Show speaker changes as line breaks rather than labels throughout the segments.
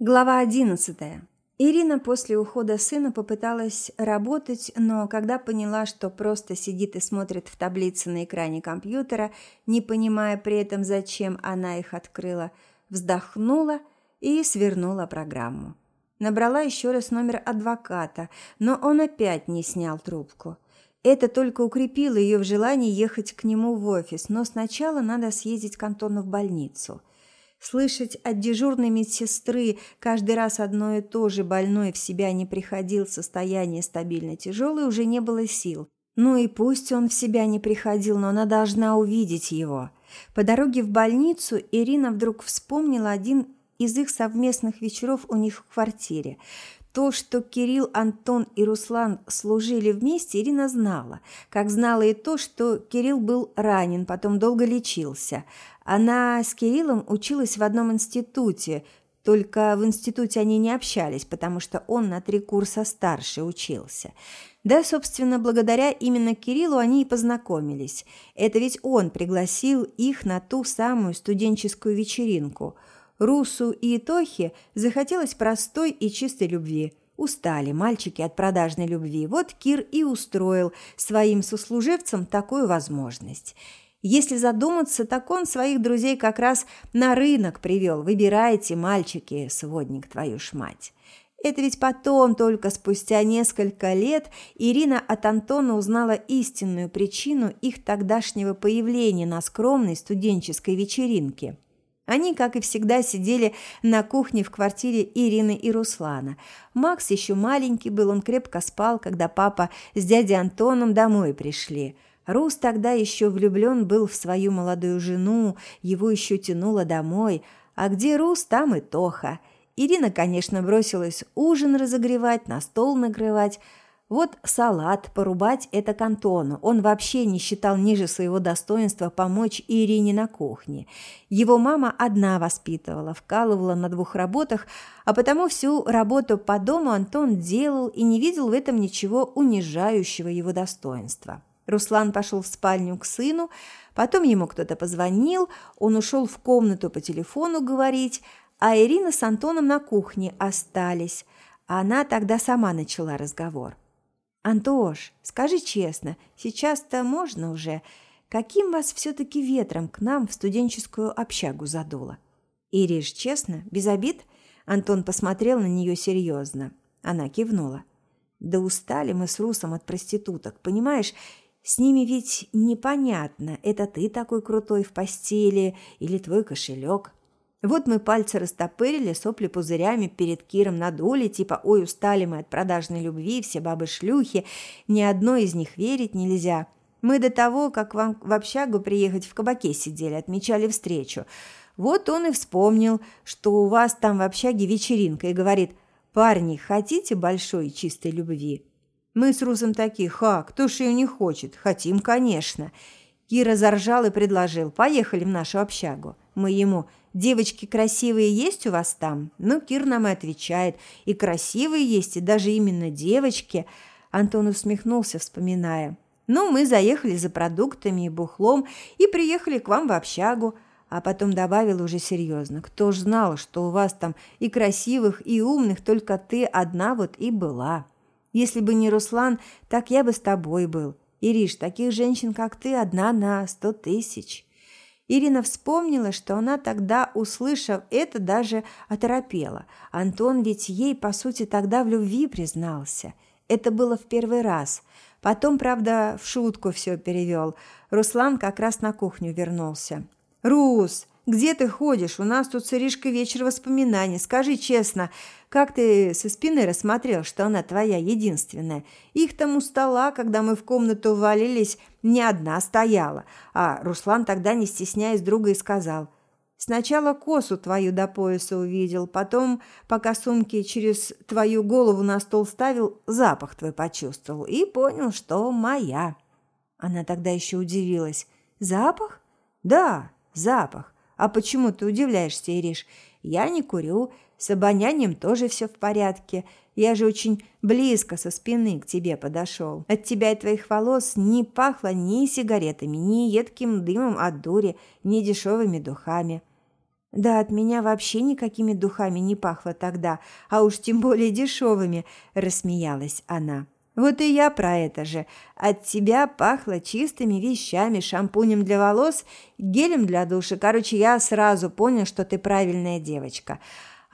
Глава одиннадцатая. Ирина после ухода сына попыталась работать, но когда поняла, что просто сидит и смотрит в таблицы на экране компьютера, не понимая при этом, зачем она их открыла, вздохнула и свернула программу. Набрала еще раз номер адвоката, но он опять не снял трубку. Это только укрепило ее в желании ехать к нему в офис, но сначала надо съездить к Антону в больницу – Слышать от дежурной медсестры каждый раз одно и то же больной в себя не приходил, состояние стабильно тяжелое, уже не было сил. Ну и пусть он в себя не приходил, но она должна увидеть его. По дороге в больницу Ирина вдруг вспомнила один из их совместных вечеров у них в квартире. То, что Кирилл, Антон и Руслан служили вместе, Ирина знала. Как знала и то, что Кирилл был ранен, потом долго лечился. Она с Кириллом училась в одном институте, только в институте они не общались, потому что он на три курса старше учился. Да, собственно, благодаря именно Кириллу они и познакомились. Это ведь он пригласил их на ту самую студенческую вечеринку – Русу и Тохе захотелось простой и чистой любви. Устали мальчики от продажной любви. Вот Кир и устроил своим сослуживцам такую возможность. Если задуматься, так он своих друзей как раз на рынок привел. Выбирайте, мальчики, сводник твою ж мать. Это ведь потом, только спустя несколько лет, Ирина от Антона узнала истинную причину их тогдашнего появления на скромной студенческой вечеринке. Они, как и всегда, сидели на кухне в квартире Ирины и Руслана. Макс еще маленький был, он крепко спал, когда папа с дядей Антоном домой пришли. Рус тогда еще влюблен был в свою молодую жену, его еще тянуло домой. А где Рус, там и Тоха. Ирина, конечно, бросилась ужин разогревать, на стол накрывать – вот салат порубать – это к Антону. Он вообще не считал ниже своего достоинства помочь Ирине на кухне. Его мама одна воспитывала, вкалывала на двух работах, а потому всю работу по дому Антон делал и не видел в этом ничего унижающего его достоинства. Руслан пошел в спальню к сыну, потом ему кто-то позвонил, он ушел в комнату по телефону говорить, а Ирина с Антоном на кухне остались. Она тогда сама начала разговор. «Антош, скажи честно, сейчас-то можно уже? Каким вас все-таки ветром к нам в студенческую общагу задуло?» «Ириш, честно, без обид?» Антон посмотрел на нее серьезно. Она кивнула. «Да устали мы с Русом от проституток, понимаешь? С ними ведь непонятно, это ты такой крутой в постели или твой кошелек. Вот мы пальцы растопырили, сопли пузырями перед Киром надули, типа «Ой, устали мы от продажной любви, все бабы-шлюхи, ни одной из них верить нельзя». Мы до того, как вам в общагу приехать, в кабаке сидели, отмечали встречу. Вот он и вспомнил, что у вас там в общаге вечеринка, и говорит «Парни, хотите большой чистой любви?» Мы с Русом такие «Ха, кто ж ее не хочет? Хотим, конечно». Кира заржал и предложил «Поехали в нашу общагу». Мы ему девочки красивые есть у вас там?» Ну, Кир нам и отвечает, и красивые есть, и даже именно девочки. Антон усмехнулся, вспоминая. Ну, мы заехали за продуктами и бухлом и приехали к вам в общагу. А потом добавил уже серьезно. Кто ж знал, что у вас там и красивых, и умных, только ты одна вот и была. Если бы не Руслан, так я бы с тобой был. Ириш, таких женщин, как ты, одна на сто тысяч. Ирина вспомнила, что она тогда, услышав это, даже оторопела. Антон ведь ей, по сути, тогда в любви признался. Это было в первый раз. Потом, правда, в шутку все перевел. Руслан как раз на кухню вернулся. «Рус, где ты ходишь? У нас тут с Иришкой вечер воспоминаний. Скажи честно, как ты со спины рассмотрел, что она твоя единственная? Их там у стола, когда мы в комнату ввалились, не одна стояла. А Руслан тогда, не стесняясь друга, и сказал – Сначала косу твою до пояса увидел, потом, пока сумки через твою голову на стол ставил, запах твой почувствовал и понял, что моя. Она тогда еще удивилась. Запах? Да, запах. А почему ты удивляешься, Ириш? Я не курю, с обонянием тоже все в порядке. Я же очень близко со спины к тебе подошел. От тебя и твоих волос не пахло ни сигаретами, ни едким дымом от дури, ни дешевыми духами. Да от меня вообще никакими духами не пахло тогда, а уж тем более дешевыми, рассмеялась она. Вот и я про это же. От тебя пахло чистыми вещами, шампунем для волос, гелем для душа. Короче, я сразу понял, что ты правильная девочка.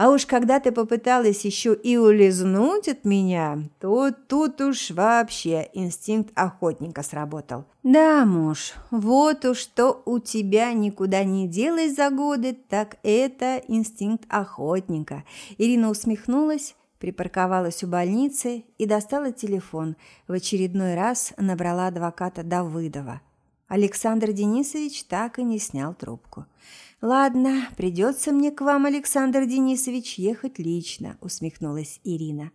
А уж когда ты попыталась еще и улизнуть от меня, то тут уж вообще инстинкт охотника сработал. Да, муж, вот уж что у тебя никуда не делось за годы, так это инстинкт охотника. Ирина усмехнулась, припарковалась у больницы и достала телефон. В очередной раз набрала адвоката Давыдова. Александр Денисович так и не снял трубку. «Ладно, придется мне к вам, Александр Денисович, ехать лично», – усмехнулась Ирина.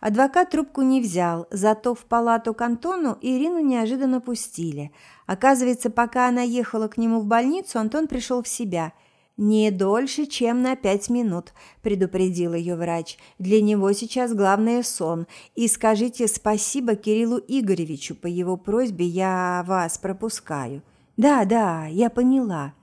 Адвокат трубку не взял, зато в палату к Антону Ирину неожиданно пустили. Оказывается, пока она ехала к нему в больницу, Антон пришел в себя. «Не дольше, чем на пять минут», – предупредил ее врач. «Для него сейчас главное сон. И скажите спасибо Кириллу Игоревичу. По его просьбе я вас пропускаю». «Да, да, я поняла».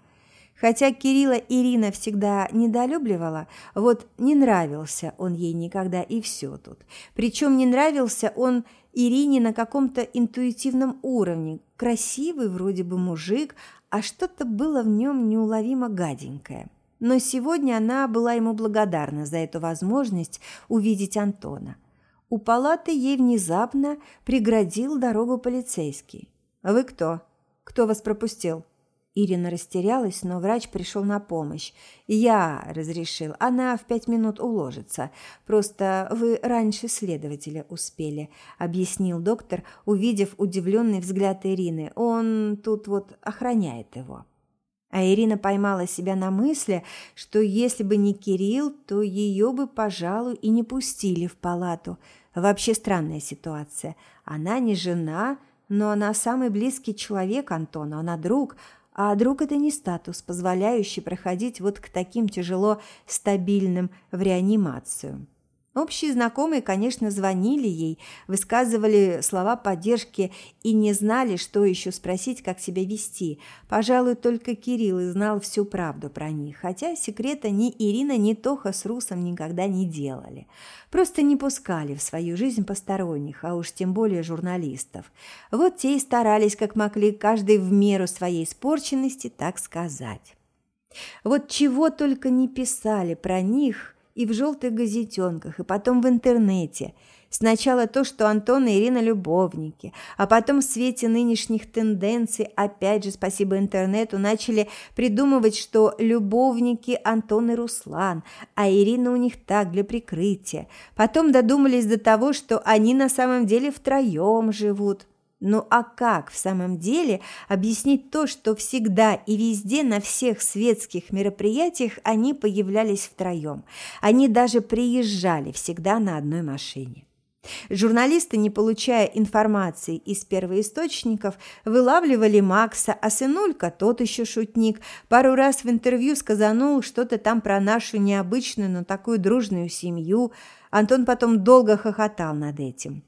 Хотя Кирилла Ирина всегда недолюбливала, вот не нравился он ей никогда и все тут. Причем не нравился он Ирине на каком-то интуитивном уровне. Красивый вроде бы мужик, а что-то было в нем неуловимо гаденькое. Но сегодня она была ему благодарна за эту возможность увидеть Антона. У палаты ей внезапно преградил дорогу полицейский. «Вы кто? Кто вас пропустил?» Ирина растерялась, но врач пришел на помощь. «Я разрешил. Она в пять минут уложится. Просто вы раньше следователя успели», – объяснил доктор, увидев удивленный взгляд Ирины. «Он тут вот охраняет его». А Ирина поймала себя на мысли, что если бы не Кирилл, то ее бы, пожалуй, и не пустили в палату. Вообще странная ситуация. Она не жена, но она самый близкий человек Антона, она друг – а друг – это не статус, позволяющий проходить вот к таким тяжело стабильным в реанимацию. Общие знакомые, конечно, звонили ей, высказывали слова поддержки и не знали, что еще спросить, как себя вести. Пожалуй, только Кирилл и знал всю правду про них, хотя секрета ни Ирина, ни Тоха с Русом никогда не делали. Просто не пускали в свою жизнь посторонних, а уж тем более журналистов. Вот те и старались, как могли, каждый в меру своей испорченности, так сказать. Вот чего только не писали про них – и в желтых газетенках, и потом в интернете. Сначала то, что Антон и Ирина любовники, а потом в свете нынешних тенденций, опять же, спасибо интернету, начали придумывать, что любовники Антон и Руслан, а Ирина у них так, для прикрытия. Потом додумались до того, что они на самом деле втроем живут. Ну а как в самом деле объяснить то, что всегда и везде на всех светских мероприятиях они появлялись втроем? Они даже приезжали всегда на одной машине. Журналисты, не получая информации из первоисточников, вылавливали Макса, а сынулька, тот еще шутник, пару раз в интервью сказанул что-то там про нашу необычную, но такую дружную семью. Антон потом долго хохотал над этим.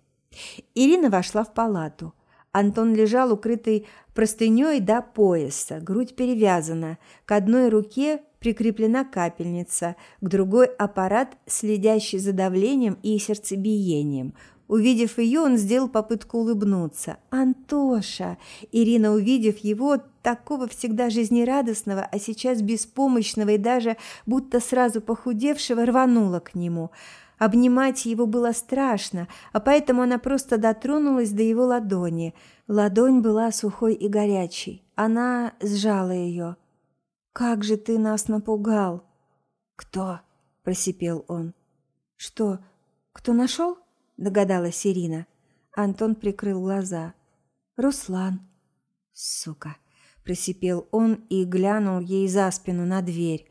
Ирина вошла в палату. Антон лежал укрытый простыней до пояса, грудь перевязана, к одной руке прикреплена капельница, к другой аппарат, следящий за давлением и сердцебиением. Увидев ее, он сделал попытку улыбнуться. «Антоша!» Ирина, увидев его, такого всегда жизнерадостного, а сейчас беспомощного и даже будто сразу похудевшего, рванула к нему – Обнимать его было страшно, а поэтому она просто дотронулась до его ладони. Ладонь была сухой и горячей. Она сжала ее. «Как же ты нас напугал!» «Кто?» – просипел он. «Что, кто нашел?» – догадалась Ирина. Антон прикрыл глаза. «Руслан». «Сука!» – просипел он и глянул ей за спину на дверь.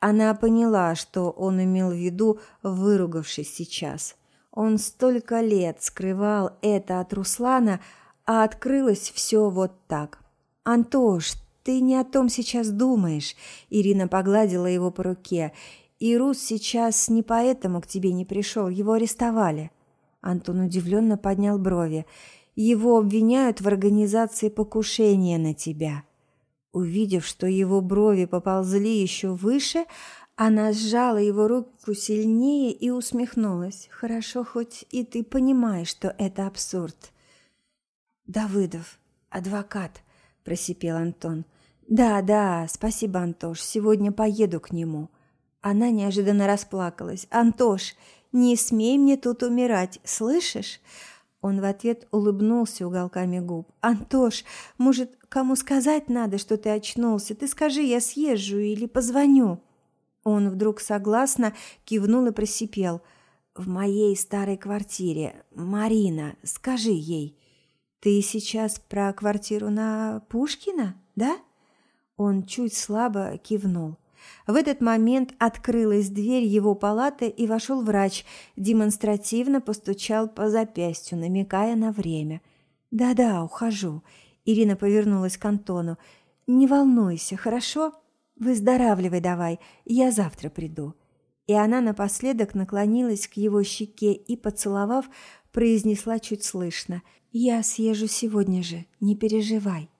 Она поняла, что он имел в виду, выругавшись сейчас. Он столько лет скрывал это от Руслана, а открылось все вот так. «Антош, ты не о том сейчас думаешь», – Ирина погладила его по руке. «И Рус сейчас не поэтому к тебе не пришел, его арестовали». Антон удивленно поднял брови. «Его обвиняют в организации покушения на тебя». Увидев, что его брови поползли еще выше, она сжала его руку сильнее и усмехнулась. «Хорошо, хоть и ты понимаешь, что это абсурд». «Давыдов, адвокат», – просипел Антон. «Да, да, спасибо, Антош, сегодня поеду к нему». Она неожиданно расплакалась. «Антош, не смей мне тут умирать, слышишь?» Он в ответ улыбнулся уголками губ. «Антош, может, кому сказать надо, что ты очнулся? Ты скажи, я съезжу или позвоню». Он вдруг согласно кивнул и просипел. «В моей старой квартире. Марина, скажи ей». «Ты сейчас про квартиру на Пушкина, да?» Он чуть слабо кивнул. В этот момент открылась дверь его палаты и вошел врач, демонстративно постучал по запястью, намекая на время. «Да-да, ухожу». Ирина повернулась к Антону. «Не волнуйся, хорошо? Выздоравливай давай, я завтра приду». И она напоследок наклонилась к его щеке и, поцеловав, произнесла чуть слышно «Я съезжу сегодня же, не переживай».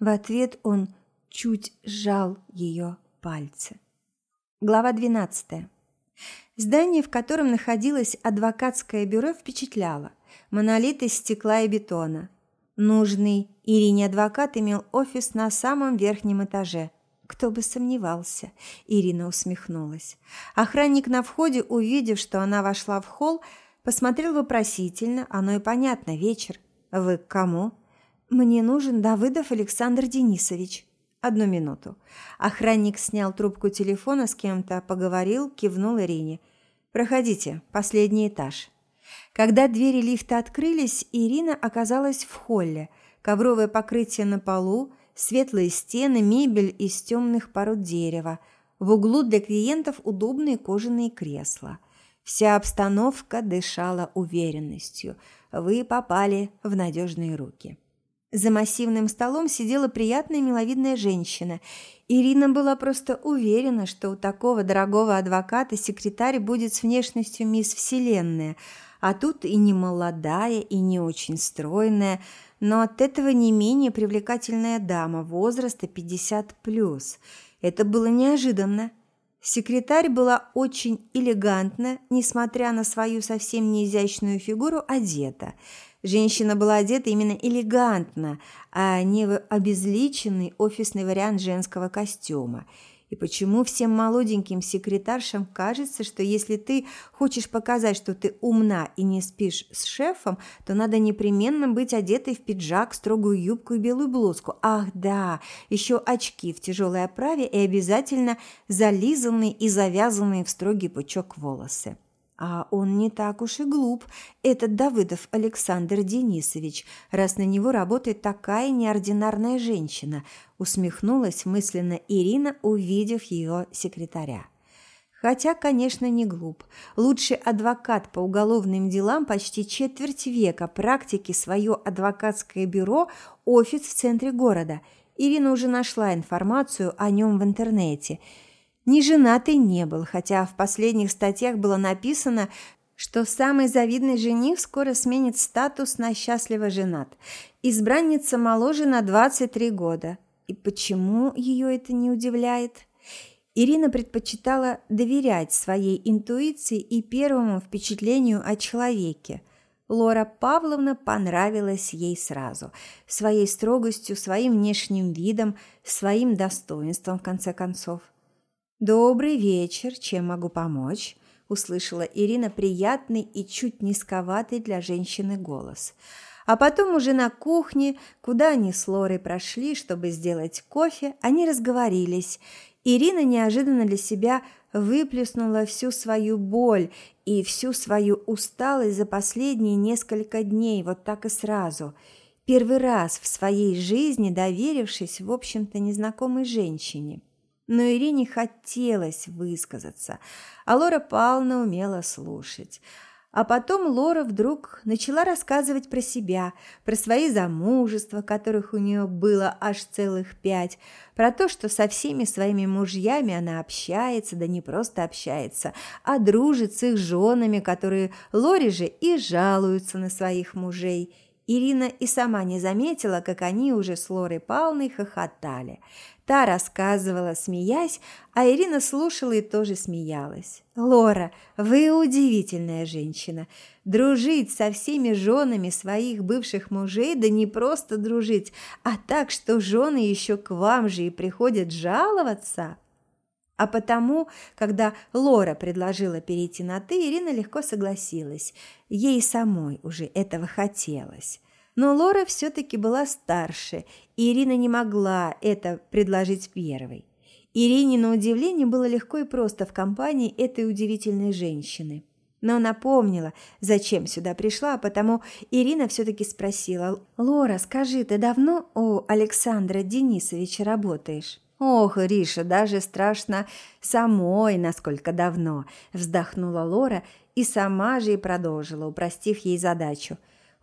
В ответ он чуть сжал ее пальцы. Глава 12. Здание, в котором находилось адвокатское бюро, впечатляло. Монолит из стекла и бетона. Нужный Ирине адвокат имел офис на самом верхнем этаже. Кто бы сомневался, Ирина усмехнулась. Охранник на входе, увидев, что она вошла в холл, посмотрел вопросительно, оно и понятно, вечер. «Вы к кому?» «Мне нужен Давыдов Александр Денисович». Одну минуту. Охранник снял трубку телефона, с кем-то поговорил, кивнул Ирине. «Проходите, последний этаж». Когда двери лифта открылись, Ирина оказалась в холле. Ковровое покрытие на полу, светлые стены, мебель из темных пород дерева. В углу для клиентов удобные кожаные кресла. Вся обстановка дышала уверенностью. Вы попали в надежные руки. За массивным столом сидела приятная миловидная женщина. Ирина была просто уверена, что у такого дорогого адвоката секретарь будет с внешностью мисс Вселенная, а тут и не молодая, и не очень стройная, но от этого не менее привлекательная дама возраста 50+. Это было неожиданно. Секретарь была очень элегантна, несмотря на свою совсем неизящную фигуру, одета – Женщина была одета именно элегантно, а не в обезличенный офисный вариант женского костюма. И почему всем молоденьким секретаршам кажется, что если ты хочешь показать, что ты умна и не спишь с шефом, то надо непременно быть одетой в пиджак, строгую юбку и белую блузку. Ах, да, еще очки в тяжелой оправе и обязательно зализанные и завязанные в строгий пучок волосы. А он не так уж и глуп, этот Давыдов Александр Денисович, раз на него работает такая неординарная женщина, усмехнулась мысленно Ирина, увидев ее секретаря. Хотя, конечно, не глуп. Лучший адвокат по уголовным делам почти четверть века практики свое адвокатское бюро, офис в центре города. Ирина уже нашла информацию о нем в интернете – ни женатый не был, хотя в последних статьях было написано, что самый завидный жених скоро сменит статус на счастливо женат. Избранница моложе на 23 года. И почему ее это не удивляет? Ирина предпочитала доверять своей интуиции и первому впечатлению о человеке. Лора Павловна понравилась ей сразу. Своей строгостью, своим внешним видом, своим достоинством, в конце концов. «Добрый вечер, чем могу помочь?» – услышала Ирина приятный и чуть низковатый для женщины голос. А потом уже на кухне, куда они с Лорой прошли, чтобы сделать кофе, они разговорились. Ирина неожиданно для себя выплеснула всю свою боль и всю свою усталость за последние несколько дней, вот так и сразу. Первый раз в своей жизни доверившись, в общем-то, незнакомой женщине но Ирине хотелось высказаться, а Лора Павловна умела слушать. А потом Лора вдруг начала рассказывать про себя, про свои замужества, которых у нее было аж целых пять, про то, что со всеми своими мужьями она общается, да не просто общается, а дружит с их женами, которые Лоре же и жалуются на своих мужей – Ирина и сама не заметила, как они уже с Лорой Павловной хохотали. Та рассказывала, смеясь, а Ирина слушала и тоже смеялась. «Лора, вы удивительная женщина. Дружить со всеми женами своих бывших мужей, да не просто дружить, а так, что жены еще к вам же и приходят жаловаться». А потому, когда Лора предложила перейти на «ты», Ирина легко согласилась. Ей самой уже этого хотелось. Но Лора все-таки была старше, и Ирина не могла это предложить первой. Ирине, на удивление, было легко и просто в компании этой удивительной женщины. Но она помнила, зачем сюда пришла, а потому Ирина все-таки спросила, «Лора, скажи, ты давно у Александра Денисовича работаешь?» «Ох, Риша, даже страшно самой, насколько давно!» – вздохнула Лора и сама же и продолжила, упростив ей задачу.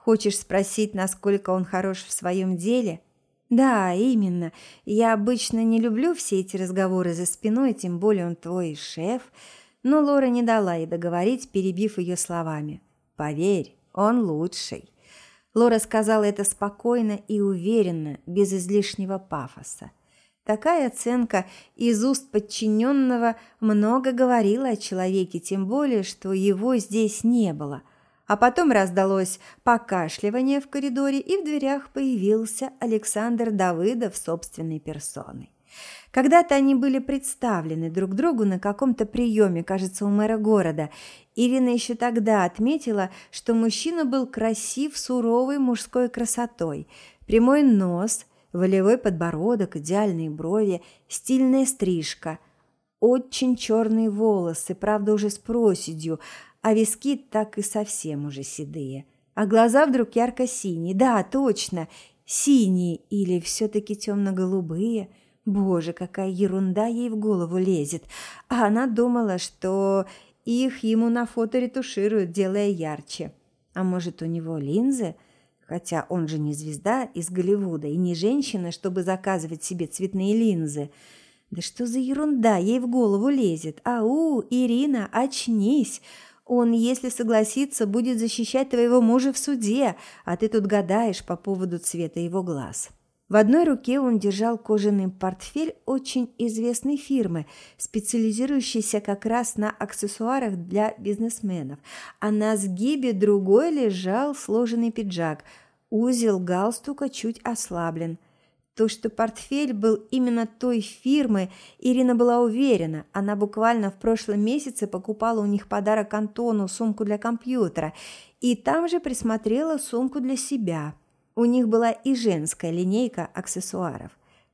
«Хочешь спросить, насколько он хорош в своем деле?» «Да, именно. Я обычно не люблю все эти разговоры за спиной, тем более он твой шеф». Но Лора не дала ей договорить, перебив ее словами. «Поверь, он лучший». Лора сказала это спокойно и уверенно, без излишнего пафоса. Такая оценка из уст подчиненного много говорила о человеке, тем более, что его здесь не было. А потом раздалось покашливание в коридоре, и в дверях появился Александр Давыдов собственной персоной. Когда-то они были представлены друг другу на каком-то приеме, кажется, у мэра города. Ирина еще тогда отметила, что мужчина был красив суровой мужской красотой. Прямой нос – волевой подбородок, идеальные брови, стильная стрижка, очень черные волосы, правда уже с проседью, а виски так и совсем уже седые. А глаза вдруг ярко-синие, да, точно, синие или все-таки темно-голубые. Боже, какая ерунда ей в голову лезет. А она думала, что их ему на фото ретушируют, делая ярче. А может, у него линзы? Хотя он же не звезда из Голливуда и не женщина, чтобы заказывать себе цветные линзы. Да что за ерунда ей в голову лезет? Ау, Ирина, очнись! Он, если согласится, будет защищать твоего мужа в суде, а ты тут гадаешь по поводу цвета его глаз. В одной руке он держал кожаный портфель очень известной фирмы, специализирующейся как раз на аксессуарах для бизнесменов, а на сгибе другой лежал сложенный пиджак. Узел галстука чуть ослаблен. То, что портфель был именно той фирмы, Ирина была уверена. Она буквально в прошлом месяце покупала у них подарок Антону сумку для компьютера и там же присмотрела сумку для себя – у них была и женская линейка аксессуаров.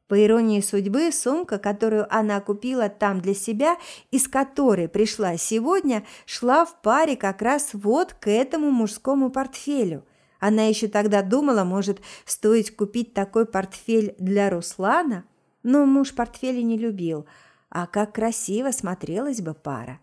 По иронии судьбы, сумка, которую она купила там для себя, из которой пришла сегодня, шла в паре как раз вот к этому мужскому портфелю. Она еще тогда думала, может, стоит купить такой портфель для Руслана, но муж портфели не любил, а как красиво смотрелась бы пара.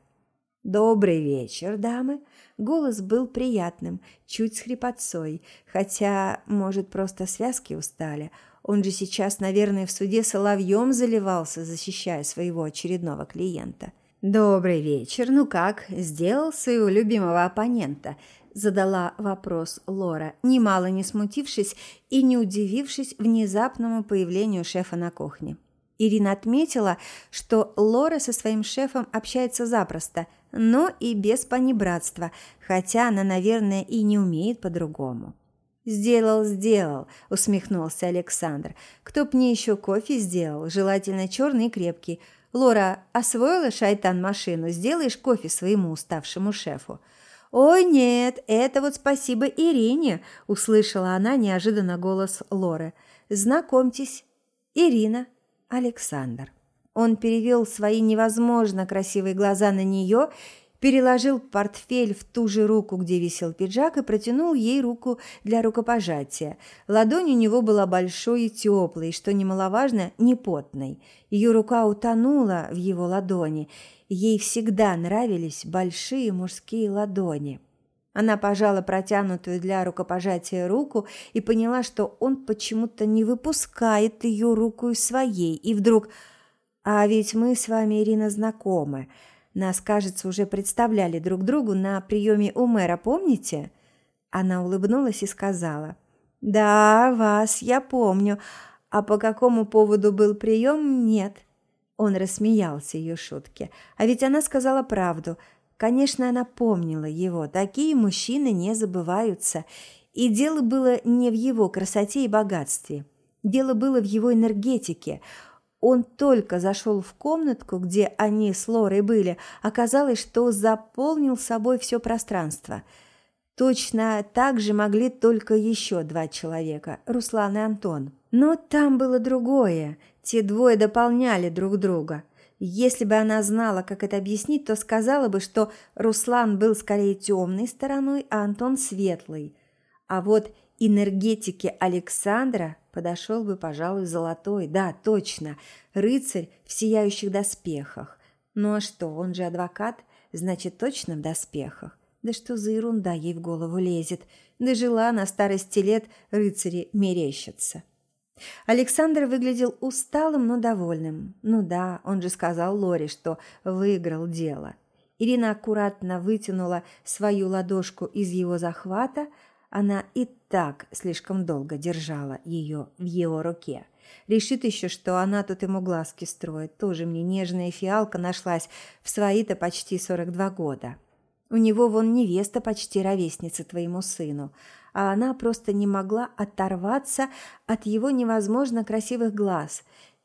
«Добрый вечер, дамы!» Голос был приятным, чуть с хрипотцой, хотя, может, просто связки устали. Он же сейчас, наверное, в суде соловьем заливался, защищая своего очередного клиента. «Добрый вечер. Ну как, сделал своего любимого оппонента?» Задала вопрос Лора, немало не смутившись и не удивившись внезапному появлению шефа на кухне. Ирина отметила, что Лора со своим шефом общается запросто – но и без понебратства, хотя она, наверное, и не умеет по-другому. «Сделал, сделал», – усмехнулся Александр. «Кто б мне еще кофе сделал, желательно черный и крепкий. Лора, освоила шайтан машину, сделаешь кофе своему уставшему шефу». «Ой, нет, это вот спасибо Ирине», – услышала она неожиданно голос Лоры. «Знакомьтесь, Ирина, Александр». Он перевел свои невозможно красивые глаза на нее, переложил портфель в ту же руку, где висел пиджак, и протянул ей руку для рукопожатия. Ладонь у него была большой и теплой, что немаловажно, не потной. Ее рука утонула в его ладони. Ей всегда нравились большие мужские ладони. Она пожала протянутую для рукопожатия руку и поняла, что он почему-то не выпускает ее руку из своей, и вдруг – а ведь мы с вами, Ирина, знакомы. Нас, кажется, уже представляли друг другу на приеме у мэра, помните?» Она улыбнулась и сказала. «Да, вас я помню. А по какому поводу был прием, нет. Он рассмеялся ее шутке. А ведь она сказала правду. Конечно, она помнила его. Такие мужчины не забываются. И дело было не в его красоте и богатстве. Дело было в его энергетике. Он только зашел в комнатку, где они с Лорой были, оказалось, что заполнил собой все пространство. Точно так же могли только еще два человека – Руслан и Антон. Но там было другое. Те двое дополняли друг друга. Если бы она знала, как это объяснить, то сказала бы, что Руслан был скорее темной стороной, а Антон – светлой. А вот энергетике Александра подошел бы, пожалуй, золотой. Да, точно, рыцарь в сияющих доспехах. Ну а что, он же адвокат, значит, точно в доспехах. Да что за ерунда ей в голову лезет. Дожила на старости лет рыцари мерещатся. Александр выглядел усталым, но довольным. Ну да, он же сказал Лоре, что выиграл дело. Ирина аккуратно вытянула свою ладошку из его захвата, она и так слишком долго держала ее в его руке. Решит еще, что она тут ему глазки строит. Тоже мне нежная фиалка нашлась в свои-то почти 42 года. У него вон невеста почти ровесница твоему сыну а она просто не могла оторваться от его невозможно красивых глаз.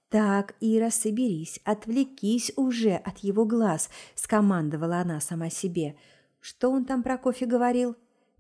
«Так, Ира, соберись, отвлекись уже от его глаз», – скомандовала она сама себе. «Что он там про кофе говорил?»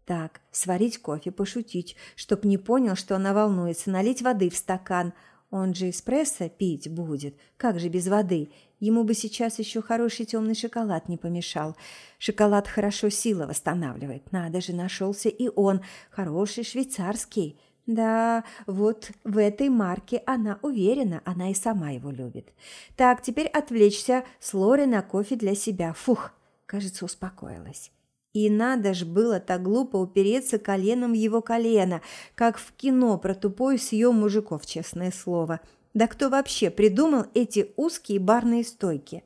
«Так, сварить кофе, пошутить, чтоб не понял, что она волнуется, налить воды в стакан. Он же эспрессо пить будет, как же без воды? Ему бы сейчас еще хороший темный шоколад не помешал. Шоколад хорошо силы восстанавливает. Надо же, нашелся и он, хороший швейцарский. Да, вот в этой марке она уверена, она и сама его любит. Так, теперь отвлечься с Лори на кофе для себя. Фух, кажется, успокоилась. И надо ж было так глупо упереться коленом в его колено, как в кино про тупой съем мужиков, честное слово – да кто вообще придумал эти узкие барные стойки?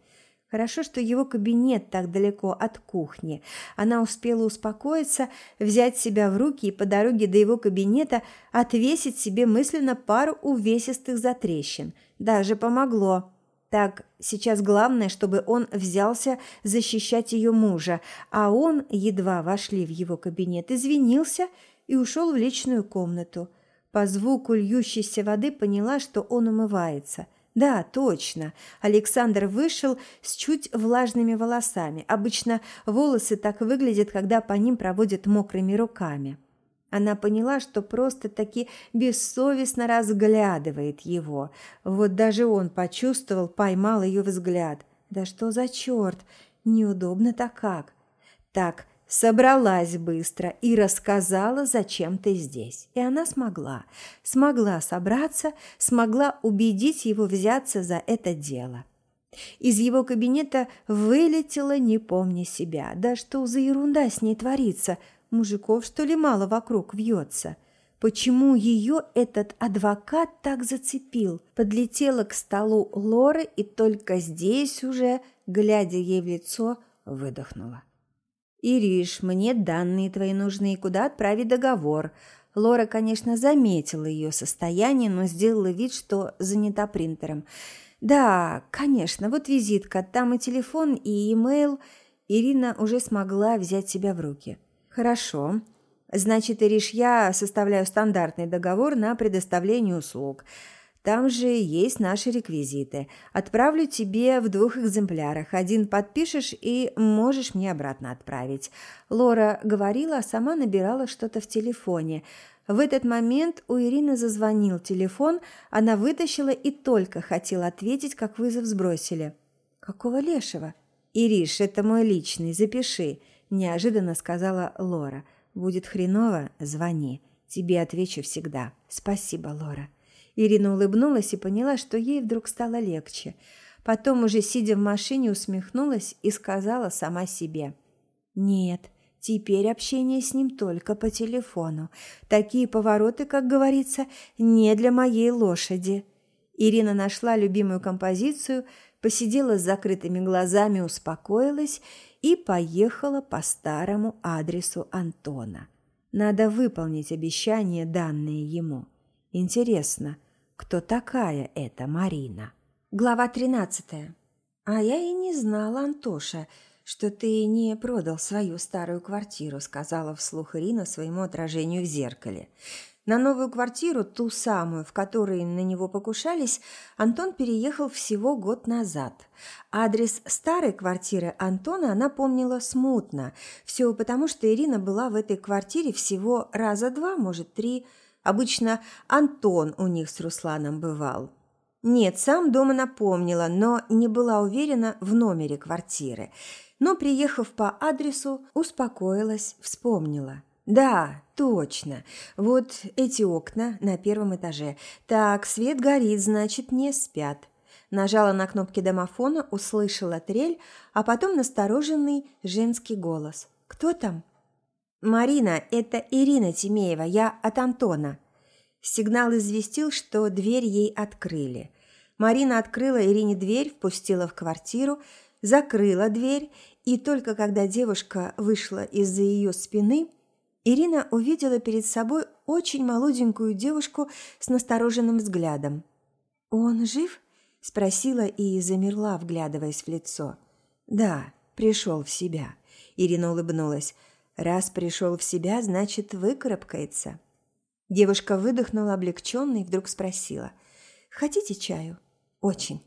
Хорошо, что его кабинет так далеко от кухни. Она успела успокоиться, взять себя в руки и по дороге до его кабинета отвесить себе мысленно пару увесистых затрещин. Даже помогло. Так, сейчас главное, чтобы он взялся защищать ее мужа, а он, едва вошли в его кабинет, извинился и ушел в личную комнату. По звуку льющейся воды поняла, что он умывается. Да, точно. Александр вышел с чуть влажными волосами. Обычно волосы так выглядят, когда по ним проводят мокрыми руками. Она поняла, что просто-таки бессовестно разглядывает его. Вот даже он почувствовал, поймал ее взгляд. Да что за черт? Неудобно-то как. Так, Собралась быстро и рассказала, зачем ты здесь. И она смогла. Смогла собраться, смогла убедить его взяться за это дело. Из его кабинета вылетела, не помня себя. Да что за ерунда с ней творится? Мужиков, что ли, мало вокруг вьется? Почему ее этот адвокат так зацепил? Подлетела к столу Лоры и только здесь уже, глядя ей в лицо, выдохнула. «Ириш, мне данные твои нужны, куда отправить договор?» Лора, конечно, заметила ее состояние, но сделала вид, что занята принтером. «Да, конечно, вот визитка, там и телефон, и имейл». Ирина уже смогла взять себя в руки. «Хорошо. Значит, Ириш, я составляю стандартный договор на предоставление услуг». Там же есть наши реквизиты. Отправлю тебе в двух экземплярах. Один подпишешь и можешь мне обратно отправить. Лора говорила, а сама набирала что-то в телефоне. В этот момент у Ирины зазвонил телефон, она вытащила и только хотела ответить, как вызов сбросили. «Какого лешего?» «Ириш, это мой личный, запиши», – неожиданно сказала Лора. «Будет хреново? Звони. Тебе отвечу всегда. Спасибо, Лора». Ирина улыбнулась и поняла, что ей вдруг стало легче. Потом, уже сидя в машине, усмехнулась и сказала сама себе. «Нет, теперь общение с ним только по телефону. Такие повороты, как говорится, не для моей лошади». Ирина нашла любимую композицию, посидела с закрытыми глазами, успокоилась и поехала по старому адресу Антона. Надо выполнить обещание, данное ему. Интересно, кто такая эта Марина. Глава тринадцатая. А я и не знала, Антоша, что ты не продал свою старую квартиру, сказала вслух Ирина своему отражению в зеркале. На новую квартиру, ту самую, в которой на него покушались, Антон переехал всего год назад. Адрес старой квартиры Антона она помнила смутно. Все потому, что Ирина была в этой квартире всего раза два, может, три. Обычно Антон у них с Русланом бывал. Нет, сам дома напомнила, но не была уверена в номере квартиры. Но, приехав по адресу, успокоилась, вспомнила. Да, точно. Вот эти окна на первом этаже. Так, свет горит, значит, не спят. Нажала на кнопки домофона, услышала трель, а потом настороженный женский голос. «Кто там?» «Марина, это Ирина Тимеева, я от Антона». Сигнал известил, что дверь ей открыли. Марина открыла Ирине дверь, впустила в квартиру, закрыла дверь, и только когда девушка вышла из-за ее спины, Ирина увидела перед собой очень молоденькую девушку с настороженным взглядом. «Он жив?» – спросила и замерла, вглядываясь в лицо. «Да, пришел в себя», – Ирина улыбнулась. «Раз пришел в себя, значит, выкарабкается». Девушка выдохнула облегченно и вдруг спросила. «Хотите чаю?» «Очень».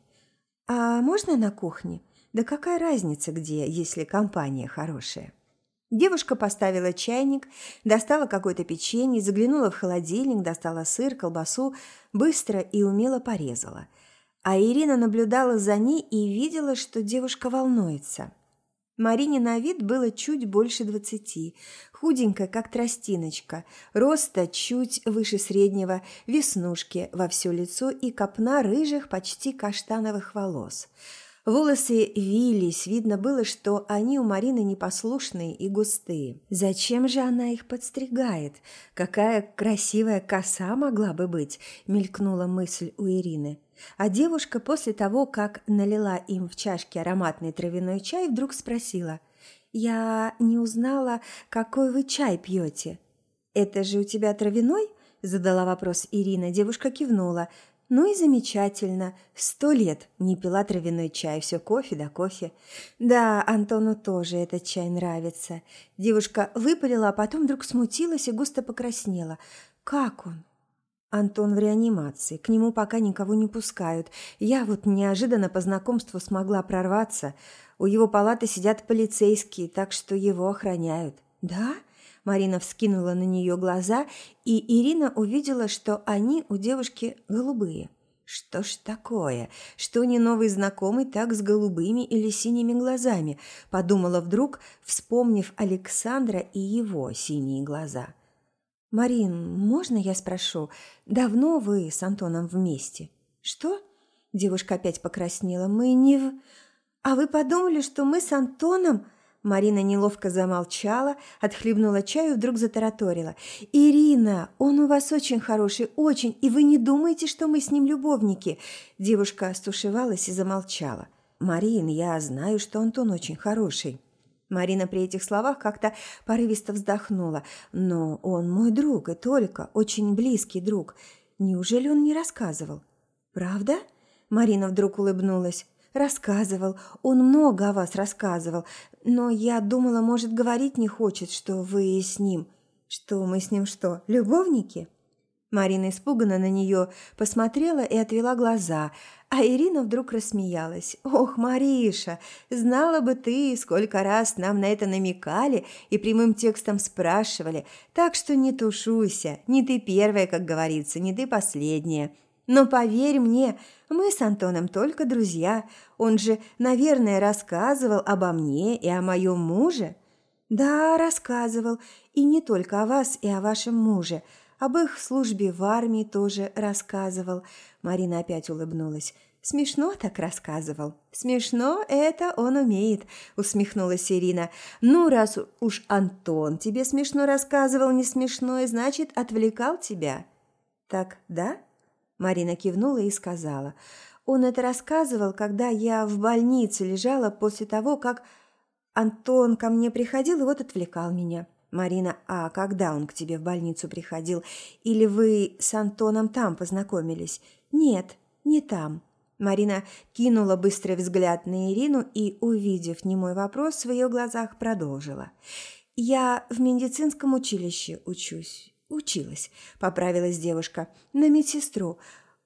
«А можно на кухне?» «Да какая разница где, если компания хорошая?» Девушка поставила чайник, достала какое-то печенье, заглянула в холодильник, достала сыр, колбасу, быстро и умело порезала. А Ирина наблюдала за ней и видела, что девушка волнуется. Марине на вид было чуть больше двадцати, худенькая, как тростиночка, роста чуть выше среднего, веснушки во все лицо и копна рыжих, почти каштановых волос – Волосы вились, видно было, что они у Марины непослушные и густые. Зачем же она их подстригает? Какая красивая коса могла бы быть, мелькнула мысль у Ирины. А девушка после того, как налила им в чашки ароматный травяной чай, вдруг спросила, «Я не узнала, какой вы чай пьете». «Это же у тебя травяной?» – задала вопрос Ирина. Девушка кивнула. Ну и замечательно. Сто лет не пила травяной чай, все кофе да кофе. Да, Антону тоже этот чай нравится. Девушка выпалила, а потом вдруг смутилась и густо покраснела. Как он? Антон в реанимации. К нему пока никого не пускают. Я вот неожиданно по знакомству смогла прорваться. У его палаты сидят полицейские, так что его охраняют. Да? Марина вскинула на нее глаза, и Ирина увидела, что они у девушки голубые. Что ж такое? Что не новый знакомый так с голубыми или синими глазами? Подумала вдруг, вспомнив Александра и его синие глаза. «Марин, можно я спрошу, давно вы с Антоном вместе?» «Что?» Девушка опять покраснела. «Мы не в...» «А вы подумали, что мы с Антоном...» Марина неловко замолчала, отхлебнула чаю и вдруг затараторила. «Ирина, он у вас очень хороший, очень, и вы не думаете, что мы с ним любовники?» Девушка стушевалась и замолчала. «Марин, я знаю, что Антон очень хороший». Марина при этих словах как-то порывисто вздохнула. «Но он мой друг, и только, очень близкий друг. Неужели он не рассказывал?» «Правда?» Марина вдруг улыбнулась. «Рассказывал. Он много о вас рассказывал. Но я думала, может, говорить не хочет, что вы с ним. Что мы с ним что, любовники?» Марина испуганно на нее посмотрела и отвела глаза, а Ирина вдруг рассмеялась. «Ох, Мариша, знала бы ты, сколько раз нам на это намекали и прямым текстом спрашивали, так что не тушуйся, не ты первая, как говорится, не ты последняя. Но поверь мне, мы с Антоном только друзья. Он же, наверное, рассказывал обо мне и о моем муже». «Да, рассказывал. И не только о вас и о вашем муже. Об их службе в армии тоже рассказывал». Марина опять улыбнулась. «Смешно так рассказывал». «Смешно это он умеет», – усмехнулась Ирина. «Ну, раз уж Антон тебе смешно рассказывал, не смешно, значит, отвлекал тебя». «Так, да?» Марина кивнула и сказала. «Он это рассказывал, когда я в больнице лежала после того, как Антон ко мне приходил и вот отвлекал меня». «Марина, а когда он к тебе в больницу приходил? Или вы с Антоном там познакомились?» «Нет, не там». Марина кинула быстрый взгляд на Ирину и, увидев немой вопрос, в ее глазах продолжила. «Я в медицинском училище учусь. Училась», – поправилась девушка. «На медсестру.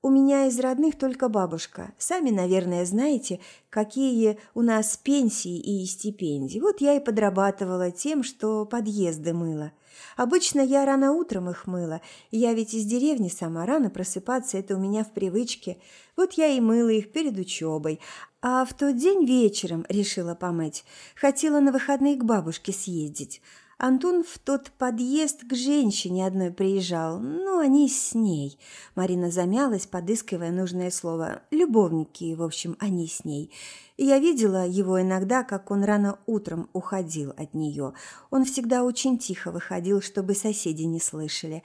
У меня из родных только бабушка. Сами, наверное, знаете, какие у нас пенсии и стипендии. Вот я и подрабатывала тем, что подъезды мыла. Обычно я рано утром их мыла. Я ведь из деревни сама, рано просыпаться – это у меня в привычке. Вот я и мыла их перед учебой. А в тот день вечером решила помыть. Хотела на выходные к бабушке съездить. Антон в тот подъезд к женщине одной приезжал, ну, они с ней. Марина замялась, подыскивая нужное слово. Любовники, в общем, они с ней. Я видела его иногда, как он рано утром уходил от нее. Он всегда очень тихо выходил, чтобы соседи не слышали.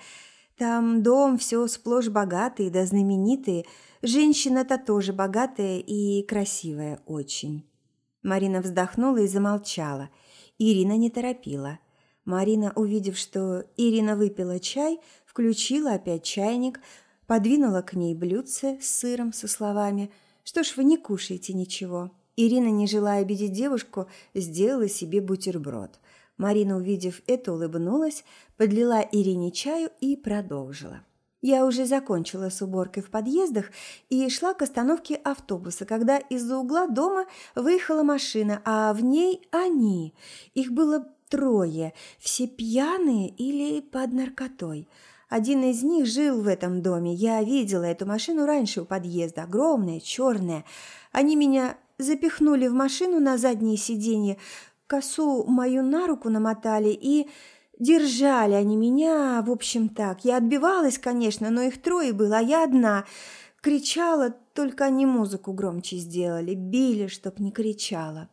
Там дом все сплошь богатые да знаменитые. Женщина-то тоже богатая и красивая очень. Марина вздохнула и замолчала. Ирина не торопила. Марина, увидев, что Ирина выпила чай, включила опять чайник, подвинула к ней блюдце с сыром со словами «Что ж вы не кушаете ничего?» Ирина, не желая обидеть девушку, сделала себе бутерброд. Марина, увидев это, улыбнулась, подлила Ирине чаю и продолжила. Я уже закончила с уборкой в подъездах и шла к остановке автобуса, когда из-за угла дома выехала машина, а в ней они. Их было трое, все пьяные или под наркотой. Один из них жил в этом доме. Я видела эту машину раньше у подъезда, огромная, черная. Они меня запихнули в машину на заднее сиденье, косу мою на руку намотали и... Держали они меня, в общем так. Я отбивалась, конечно, но их трое было, а я одна. Кричала, только они музыку громче сделали, били, чтоб не кричала.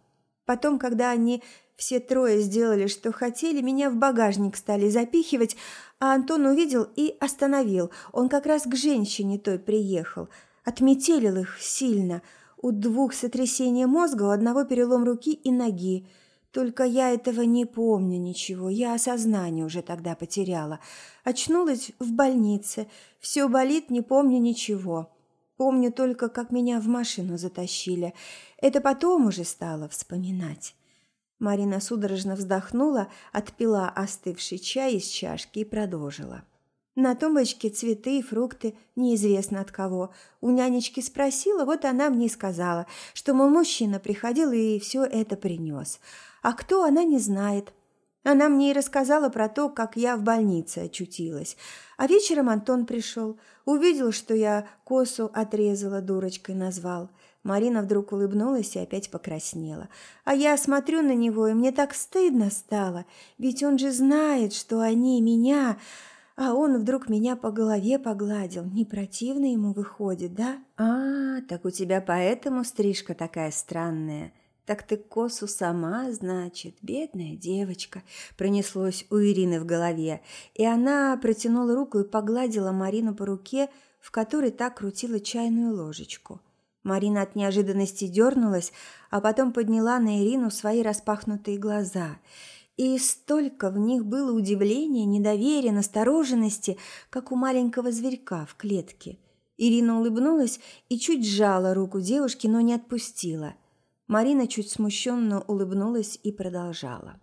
Потом, когда они все трое сделали, что хотели, меня в багажник стали запихивать, а Антон увидел и остановил. Он как раз к женщине той приехал. Отметелил их сильно. У двух сотрясение мозга, у одного перелом руки и ноги. Только я этого не помню ничего, я осознание уже тогда потеряла. Очнулась в больнице, все болит, не помню ничего. Помню только, как меня в машину затащили. Это потом уже стало вспоминать. Марина судорожно вздохнула, отпила остывший чай из чашки и продолжила. На тумбочке цветы и фрукты, неизвестно от кого. У нянечки спросила, вот она мне и сказала, что, мол, мужчина приходил и все это принес. А кто, она не знает. Она мне и рассказала про то, как я в больнице очутилась. А вечером Антон пришел, увидел, что я косу отрезала, дурочкой назвал – Марина вдруг улыбнулась и опять покраснела. А я смотрю на него, и мне так стыдно стало, ведь он же знает, что они меня... А он вдруг меня по голове погладил. Не противно ему выходит, да? А, так у тебя поэтому стрижка такая странная. Так ты косу сама, значит, бедная девочка. Пронеслось у Ирины в голове, и она протянула руку и погладила Марину по руке, в которой так крутила чайную ложечку. Марина от неожиданности дернулась, а потом подняла на Ирину свои распахнутые глаза. И столько в них было удивления, недоверия, настороженности, как у маленького зверька в клетке. Ирина улыбнулась и чуть сжала руку девушки, но не отпустила. Марина чуть смущенно улыбнулась и продолжала.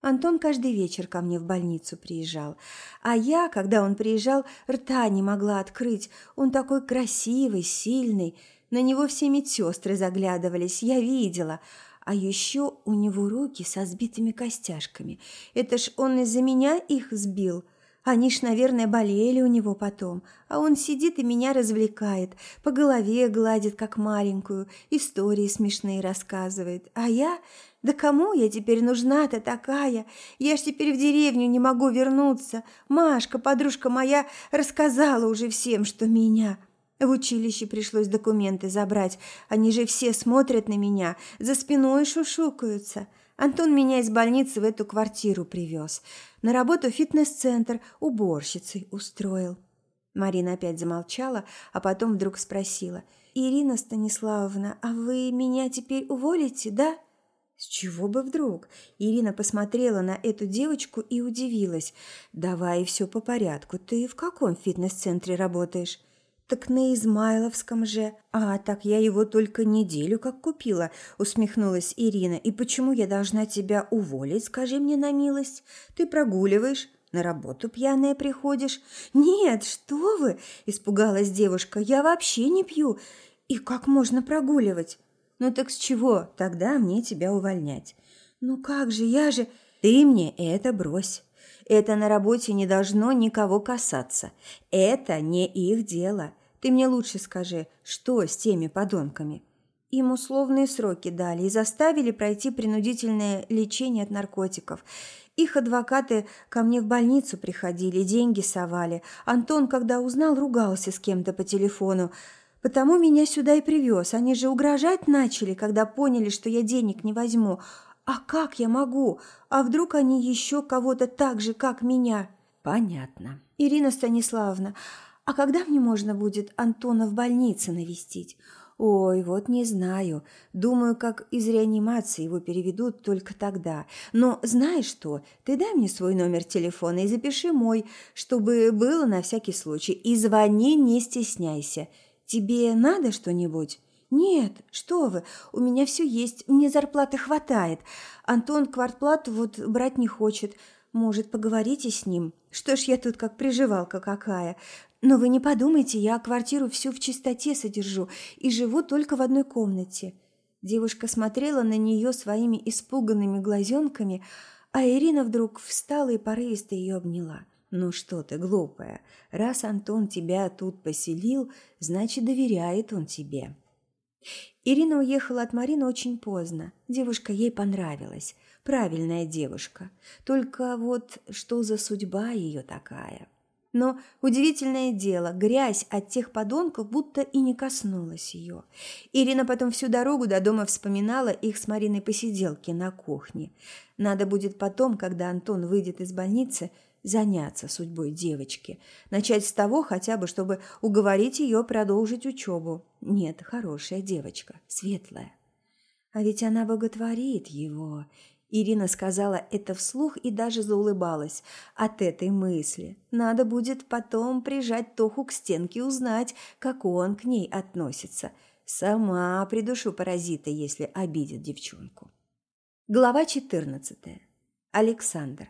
Антон каждый вечер ко мне в больницу приезжал. А я, когда он приезжал, рта не могла открыть. Он такой красивый, сильный. На него все медсестры заглядывались, я видела. А еще у него руки со сбитыми костяшками. Это ж он из-за меня их сбил. Они ж, наверное, болели у него потом. А он сидит и меня развлекает, по голове гладит, как маленькую, истории смешные рассказывает. А я... Да кому я теперь нужна-то такая? Я ж теперь в деревню не могу вернуться. Машка, подружка моя, рассказала уже всем, что меня... В училище пришлось документы забрать. Они же все смотрят на меня, за спиной шушукаются. Антон меня из больницы в эту квартиру привез. На работу фитнес-центр уборщицей устроил. Марина опять замолчала, а потом вдруг спросила. «Ирина Станиславовна, а вы меня теперь уволите, да?» «С чего бы вдруг?» Ирина посмотрела на эту девочку и удивилась. «Давай все по порядку. Ты в каком фитнес-центре работаешь?» Так на Измайловском же. А, так я его только неделю как купила, усмехнулась Ирина. И почему я должна тебя уволить, скажи мне на милость? Ты прогуливаешь, на работу пьяная приходишь? Нет, что вы? Испугалась девушка. Я вообще не пью. И как можно прогуливать? Ну так с чего тогда мне тебя увольнять? Ну как же, я же... Ты мне это брось. Это на работе не должно никого касаться. Это не их дело. Ты мне лучше скажи, что с теми подонками? Им условные сроки дали и заставили пройти принудительное лечение от наркотиков. Их адвокаты ко мне в больницу приходили, деньги совали. Антон, когда узнал, ругался с кем-то по телефону. Потому меня сюда и привез. Они же угрожать начали, когда поняли, что я денег не возьму. А как я могу? А вдруг они еще кого-то так же, как меня? Понятно. Ирина Станиславовна, а когда мне можно будет Антона в больнице навестить? Ой, вот не знаю. Думаю, как из реанимации его переведут только тогда. Но знаешь что? Ты дай мне свой номер телефона и запиши мой, чтобы было на всякий случай. И звони, не стесняйся. Тебе надо что-нибудь? «Нет, что вы, у меня все есть, мне зарплаты хватает. Антон квартплату вот брать не хочет. Может, поговорите с ним? Что ж я тут как приживалка какая? Но вы не подумайте, я квартиру всю в чистоте содержу и живу только в одной комнате». Девушка смотрела на нее своими испуганными глазенками, а Ирина вдруг встала и порывисто ее обняла. «Ну что ты, глупая, раз Антон тебя тут поселил, значит, доверяет он тебе». Ирина уехала от Марины очень поздно. Девушка ей понравилась. Правильная девушка. Только вот что за судьба ее такая? Но удивительное дело, грязь от тех подонков будто и не коснулась ее. Ирина потом всю дорогу до дома вспоминала их с Мариной посиделки на кухне. Надо будет потом, когда Антон выйдет из больницы, заняться судьбой девочки. Начать с того хотя бы, чтобы уговорить ее продолжить учебу. Нет, хорошая девочка, светлая. А ведь она боготворит его. Ирина сказала это вслух и даже заулыбалась от этой мысли. Надо будет потом прижать Тоху к стенке и узнать, как он к ней относится. Сама придушу паразита, если обидит девчонку. Глава 14. Александр.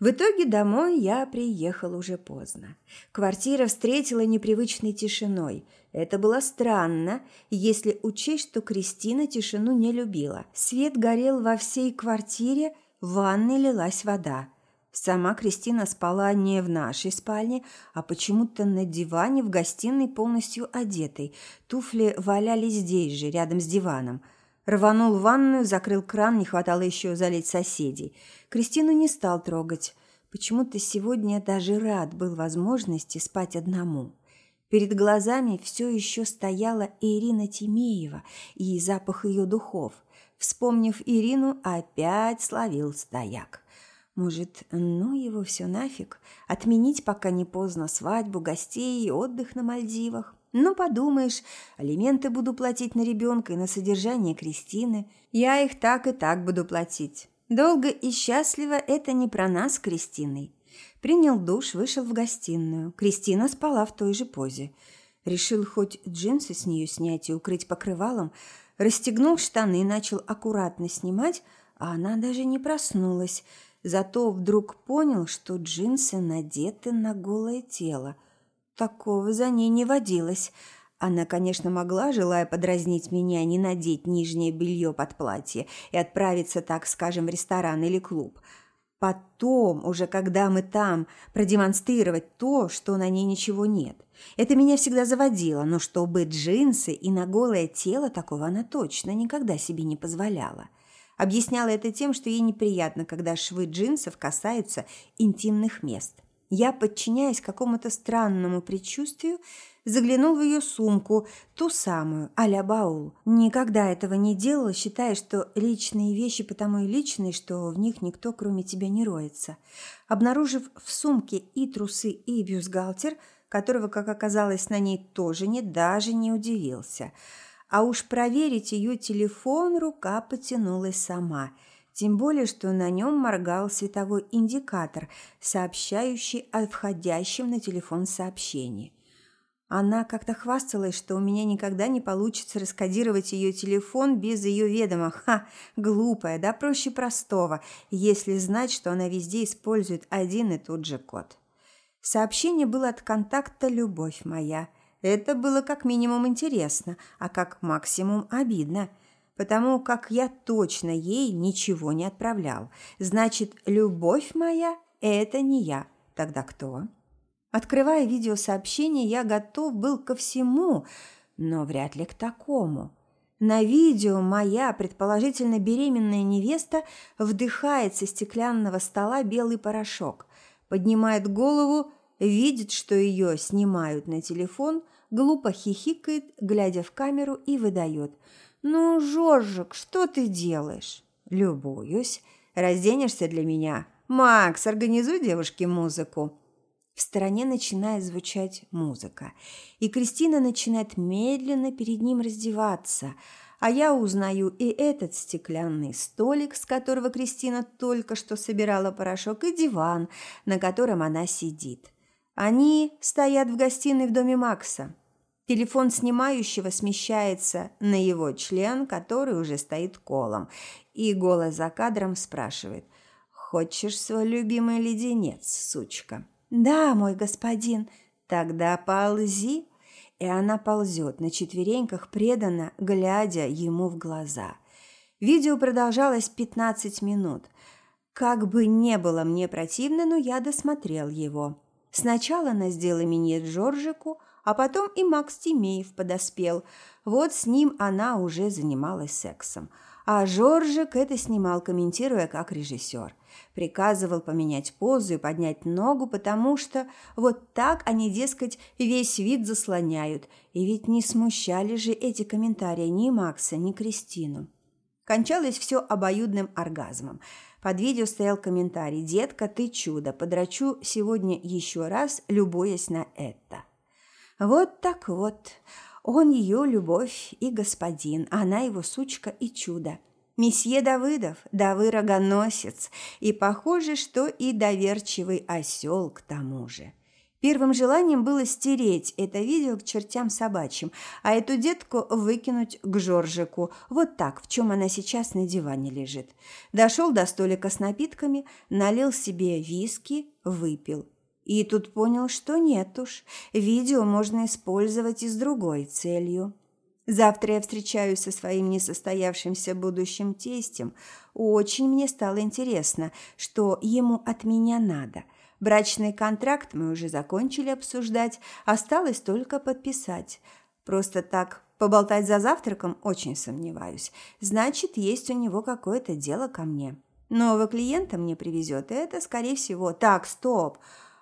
В итоге домой я приехал уже поздно. Квартира встретила непривычной тишиной. Это было странно, если учесть, что Кристина тишину не любила. Свет горел во всей квартире, в ванной лилась вода. Сама Кристина спала не в нашей спальне, а почему-то на диване в гостиной полностью одетой. Туфли валялись здесь же, рядом с диваном – Рванул в ванную, закрыл кран, не хватало еще залить соседей. Кристину не стал трогать. Почему-то сегодня даже рад был возможности спать одному. Перед глазами все еще стояла Ирина Тимеева и запах ее духов. Вспомнив Ирину, опять словил стояк. Может, ну его все нафиг? Отменить, пока не поздно, свадьбу, гостей и отдых на Мальдивах? Ну, подумаешь, алименты буду платить на ребенка и на содержание Кристины. Я их так и так буду платить. Долго и счастливо это не про нас с Кристиной. Принял душ, вышел в гостиную. Кристина спала в той же позе. Решил хоть джинсы с нее снять и укрыть покрывалом. Расстегнул штаны и начал аккуратно снимать, а она даже не проснулась. Зато вдруг понял, что джинсы надеты на голое тело – Такого за ней не водилось. Она, конечно, могла, желая подразнить меня, не надеть нижнее белье под платье и отправиться, так скажем, в ресторан или клуб. Потом, уже когда мы там, продемонстрировать то, что на ней ничего нет. Это меня всегда заводило, но чтобы джинсы и на голое тело, такого она точно никогда себе не позволяла. Объясняла это тем, что ей неприятно, когда швы джинсов касаются интимных мест – я, подчиняясь какому-то странному предчувствию, заглянул в ее сумку, ту самую, а-ля баул. Никогда этого не делала, считая, что личные вещи потому и личные, что в них никто, кроме тебя, не роется. Обнаружив в сумке и трусы, и бюстгальтер, которого, как оказалось, на ней тоже нет, даже не удивился. А уж проверить ее телефон рука потянулась сама – тем более, что на нем моргал световой индикатор, сообщающий о входящем на телефон сообщении. Она как-то хвасталась, что у меня никогда не получится раскодировать ее телефон без ее ведома. Ха, глупая, да проще простого, если знать, что она везде использует один и тот же код. Сообщение было от контакта «Любовь моя». Это было как минимум интересно, а как максимум обидно, потому как я точно ей ничего не отправлял. Значит, «Любовь моя» – это не я. Тогда кто? Открывая видеосообщение, я готов был ко всему, но вряд ли к такому. На видео моя предположительно беременная невеста вдыхает со стеклянного стола белый порошок, поднимает голову, видит, что ее снимают на телефон, глупо хихикает, глядя в камеру и выдает. «Ну, Жоржик, что ты делаешь?» «Любуюсь. Разденешься для меня?» «Макс, организуй девушке музыку». В стороне начинает звучать музыка, и Кристина начинает медленно перед ним раздеваться, а я узнаю и этот стеклянный столик, с которого Кристина только что собирала порошок, и диван, на котором она сидит. Они стоят в гостиной в доме Макса. Телефон снимающего смещается на его член, который уже стоит колом, и голос за кадром спрашивает «Хочешь свой любимый леденец, сучка?» «Да, мой господин». «Тогда ползи». И она ползет на четвереньках, преданно, глядя ему в глаза. Видео продолжалось 15 минут. Как бы не было мне противно, но я досмотрел его. Сначала она сделала минет Джорджику, а потом и Макс Тимеев подоспел. Вот с ним она уже занималась сексом. А Жоржик это снимал, комментируя как режиссер приказывал поменять позу и поднять ногу, потому что вот так они, дескать, весь вид заслоняют. И ведь не смущали же эти комментарии ни Макса, ни Кристину. Кончалось все обоюдным оргазмом. Под видео стоял комментарий «Детка, ты чудо, подрачу сегодня еще раз, любуясь на это». Вот так вот. Он ее любовь и господин, она его сучка и чудо. Месье Давыдов, Давы рогоносец, и похоже, что и доверчивый осел к тому же. Первым желанием было стереть это видео к чертям собачьим, а эту детку выкинуть к Жоржику, вот так, в чем она сейчас на диване лежит. Дошел до столика с напитками, налил себе виски, выпил. И тут понял, что нет уж, видео можно использовать и с другой целью. Завтра я встречаюсь со своим несостоявшимся будущим тестем. Очень мне стало интересно, что ему от меня надо. Брачный контракт мы уже закончили обсуждать, осталось только подписать. Просто так поболтать за завтраком очень сомневаюсь. Значит, есть у него какое-то дело ко мне. Нового клиента мне привезет, и это, скорее всего... Так, стоп!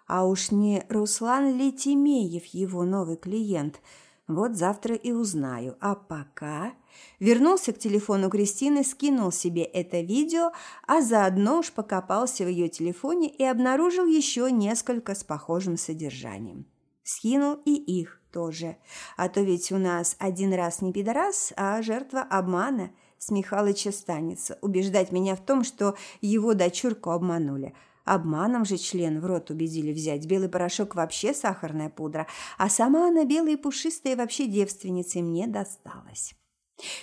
А уж не Руслан ли Тимеев его новый клиент – вот завтра и узнаю. А пока... Вернулся к телефону Кристины, скинул себе это видео, а заодно уж покопался в ее телефоне и обнаружил еще несколько с похожим содержанием. Скинул и их тоже. А то ведь у нас один раз не пидорас, а жертва обмана. С Михалыча станется убеждать меня в том, что его дочурку обманули – Обманом же член в рот убедили взять. Белый порошок вообще сахарная пудра, а сама она белая и пушистая вообще девственница, и мне досталась.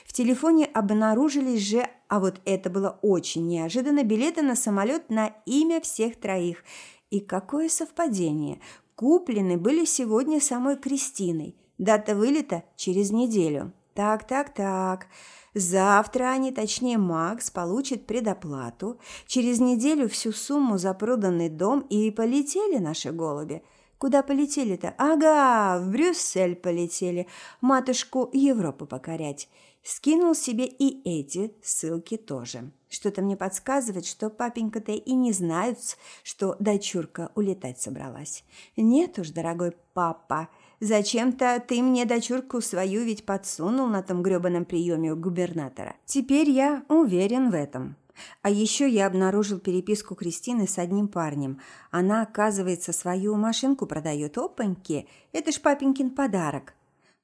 В телефоне обнаружились же, а вот это было очень неожиданно, билеты на самолет на имя всех троих. И какое совпадение! Куплены были сегодня самой Кристиной. Дата вылета через неделю. Так, так, так. Завтра они, точнее Макс, получит предоплату, через неделю всю сумму за проданный дом и полетели наши голуби. Куда полетели-то? Ага, в Брюссель полетели, матушку Европу покорять. Скинул себе и эти ссылки тоже. Что-то мне подсказывает, что папенька-то и не знает, что дочурка улетать собралась. Нет уж, дорогой папа, — Зачем-то ты мне дочурку свою ведь подсунул на том грёбаном приеме у губернатора. Теперь я уверен в этом. А еще я обнаружил переписку Кристины с одним парнем. Она, оказывается, свою машинку продает. Опаньки, это ж папенькин подарок.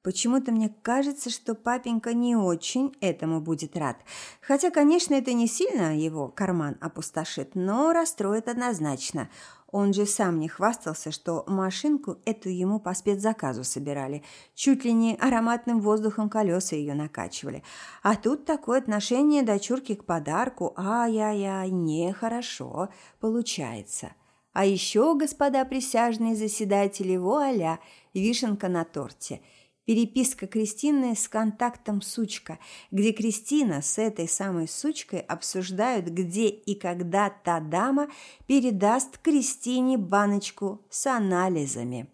Почему-то мне кажется, что папенька не очень этому будет рад. Хотя, конечно, это не сильно его карман опустошит, но расстроит однозначно. Он же сам не хвастался, что машинку эту ему по спецзаказу собирали. Чуть ли не ароматным воздухом колеса ее накачивали. А тут такое отношение дочурки к подарку. Ай-яй-яй, нехорошо получается. А еще, господа присяжные заседатели, вуаля, вишенка на торте – Переписка Кристины с контактом «Сучка», где Кристина с этой самой сучкой обсуждают, где и когда та дама передаст Кристине баночку с анализами.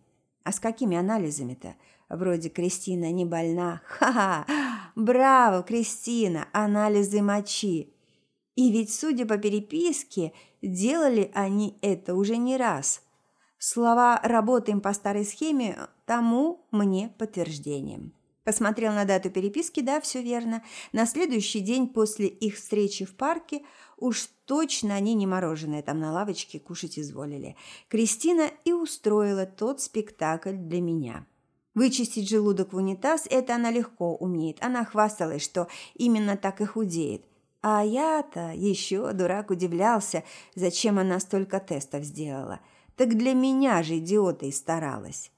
А с какими анализами-то? Вроде Кристина не больна. Ха-ха! Браво, Кристина! Анализы мочи! И ведь, судя по переписке, делали они это уже не раз – Слова «работаем по старой схеме» тому мне подтверждением. Посмотрел на дату переписки, да, все верно. На следующий день после их встречи в парке уж точно они не мороженое там на лавочке кушать изволили. Кристина и устроила тот спектакль для меня. Вычистить желудок в унитаз – это она легко умеет. Она хвасталась, что именно так и худеет. А я-то еще, дурак, удивлялся, зачем она столько тестов сделала – так для меня же, идиота, и старалась.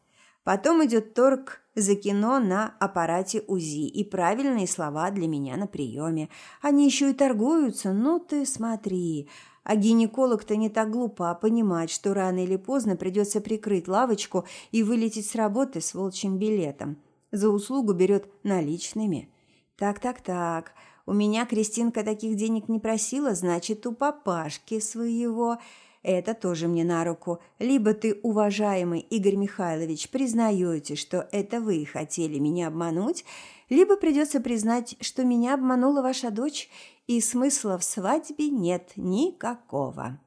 Потом идет торг за кино на аппарате УЗИ и правильные слова для меня на приеме. Они еще и торгуются, ну ты смотри. А гинеколог-то не так глупо, а понимать, что рано или поздно придется прикрыть лавочку и вылететь с работы с волчьим билетом. За услугу берет наличными. Так-так-так, у меня Кристинка таких денег не просила, значит, у папашки своего... Это тоже мне на руку. Либо ты, уважаемый Игорь Михайлович, признаете, что это вы хотели меня обмануть, либо придется признать, что меня обманула ваша дочь, и смысла в свадьбе нет никакого.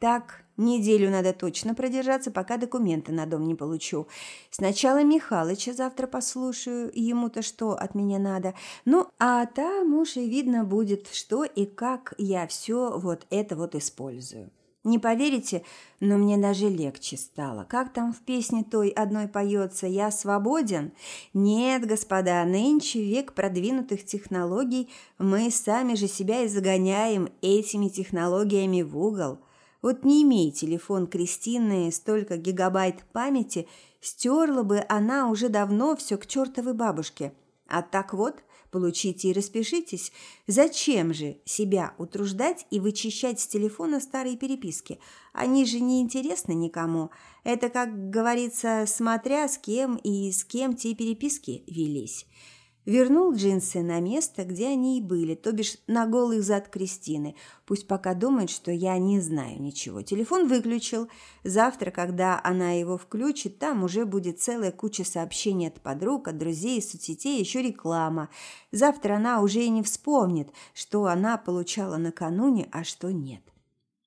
Так, неделю надо точно продержаться, пока документы на дом не получу. Сначала Михалыча завтра послушаю, ему-то что от меня надо. Ну, а там уж и видно будет, что и как я все вот это вот использую. Не поверите, но мне даже легче стало. Как там в песне той одной поется «Я свободен»? Нет, господа, нынче век продвинутых технологий, мы сами же себя и загоняем этими технологиями в угол. Вот не имей телефон Кристины столько гигабайт памяти, стерла бы она уже давно все к чертовой бабушке. А так вот – Получите и распишитесь. Зачем же себя утруждать и вычищать с телефона старые переписки? Они же не интересны никому. Это, как говорится, смотря с кем и с кем те переписки велись. Вернул джинсы на место, где они и были, то бишь на голый зад Кристины. Пусть пока думает, что я не знаю ничего. Телефон выключил. Завтра, когда она его включит, там уже будет целая куча сообщений от подруг, от друзей, соцсетей, еще реклама. Завтра она уже и не вспомнит, что она получала накануне, а что нет.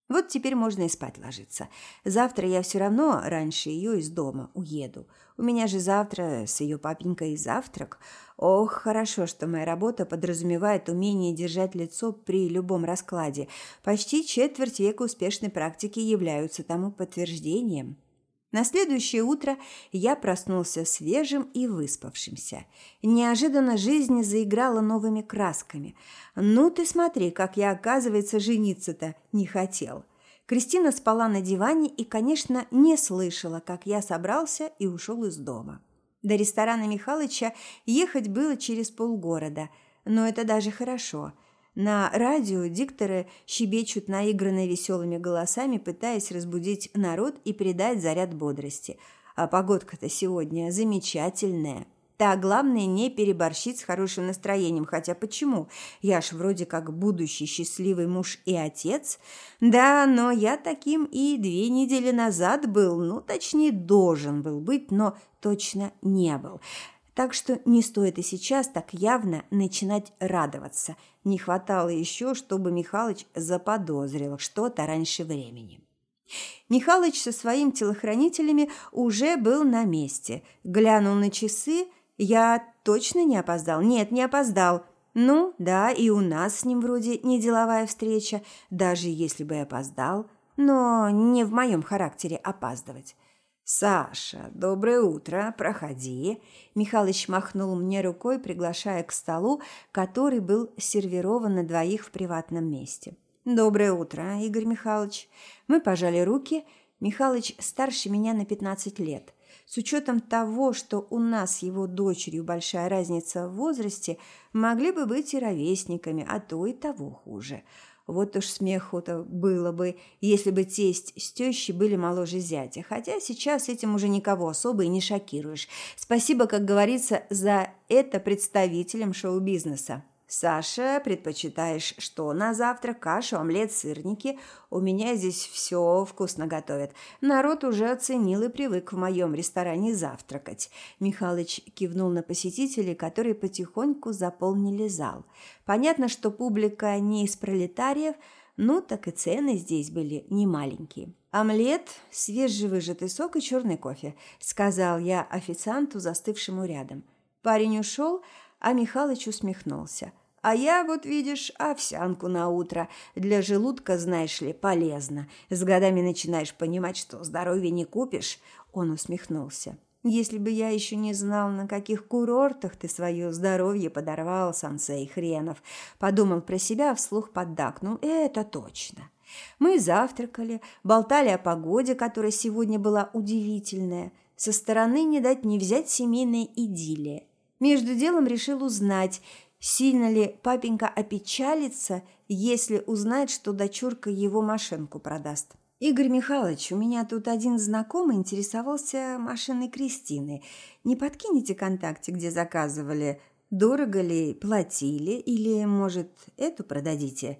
Вот теперь можно и спать ложиться. Завтра я все равно раньше ее из дома уеду. У меня же завтра с ее папенькой завтрак. Ох, хорошо, что моя работа подразумевает умение держать лицо при любом раскладе. Почти четверть века успешной практики являются тому подтверждением. На следующее утро я проснулся свежим и выспавшимся. Неожиданно жизнь заиграла новыми красками. «Ну ты смотри, как я, оказывается, жениться-то не хотел». Кристина спала на диване и, конечно, не слышала, как я собрался и ушел из дома. До ресторана Михалыча ехать было через полгорода, но это даже хорошо – на радио дикторы щебечут наигранно веселыми голосами, пытаясь разбудить народ и придать заряд бодрости. А погодка-то сегодня замечательная. Да, главное не переборщить с хорошим настроением. Хотя почему? Я ж вроде как будущий счастливый муж и отец. Да, но я таким и две недели назад был. Ну, точнее, должен был быть, но точно не был. Так что не стоит и сейчас так явно начинать радоваться. Не хватало еще, чтобы Михалыч заподозрил что-то раньше времени. Михалыч со своими телохранителями уже был на месте. Глянул на часы. Я точно не опоздал? Нет, не опоздал. Ну, да, и у нас с ним вроде не деловая встреча, даже если бы я опоздал. Но не в моем характере опаздывать. «Саша, доброе утро, проходи!» Михалыч махнул мне рукой, приглашая к столу, который был сервирован на двоих в приватном месте. «Доброе утро, Игорь Михайлович!» Мы пожали руки. Михалыч старше меня на 15 лет. С учетом того, что у нас с его дочерью большая разница в возрасте, могли бы быть и ровесниками, а то и того хуже – вот уж смеху-то было бы, если бы тесть с тещей были моложе зятя. Хотя сейчас этим уже никого особо и не шокируешь. Спасибо, как говорится, за это представителям шоу-бизнеса. Саша, предпочитаешь что на завтрак? Кашу, омлет, сырники? У меня здесь все вкусно готовят. Народ уже оценил и привык в моем ресторане завтракать. Михалыч кивнул на посетителей, которые потихоньку заполнили зал. Понятно, что публика не из пролетариев, ну так и цены здесь были не маленькие. «Омлет, свежевыжатый сок и черный кофе», – сказал я официанту, застывшему рядом. Парень ушел, а Михалыч усмехнулся. А я, вот видишь, овсянку на утро. Для желудка, знаешь ли, полезно. С годами начинаешь понимать, что здоровье не купишь. Он усмехнулся. Если бы я еще не знал, на каких курортах ты свое здоровье подорвал, сансей хренов. Подумал про себя, вслух поддакнул. Это точно. Мы завтракали, болтали о погоде, которая сегодня была удивительная. Со стороны не дать не взять семейная идиллия. Между делом решил узнать, сильно ли папенька опечалится, если узнает, что дочурка его машинку продаст. «Игорь Михайлович, у меня тут один знакомый интересовался машиной Кристины. Не подкинете контакте, где заказывали? Дорого ли платили? Или, может, эту продадите?»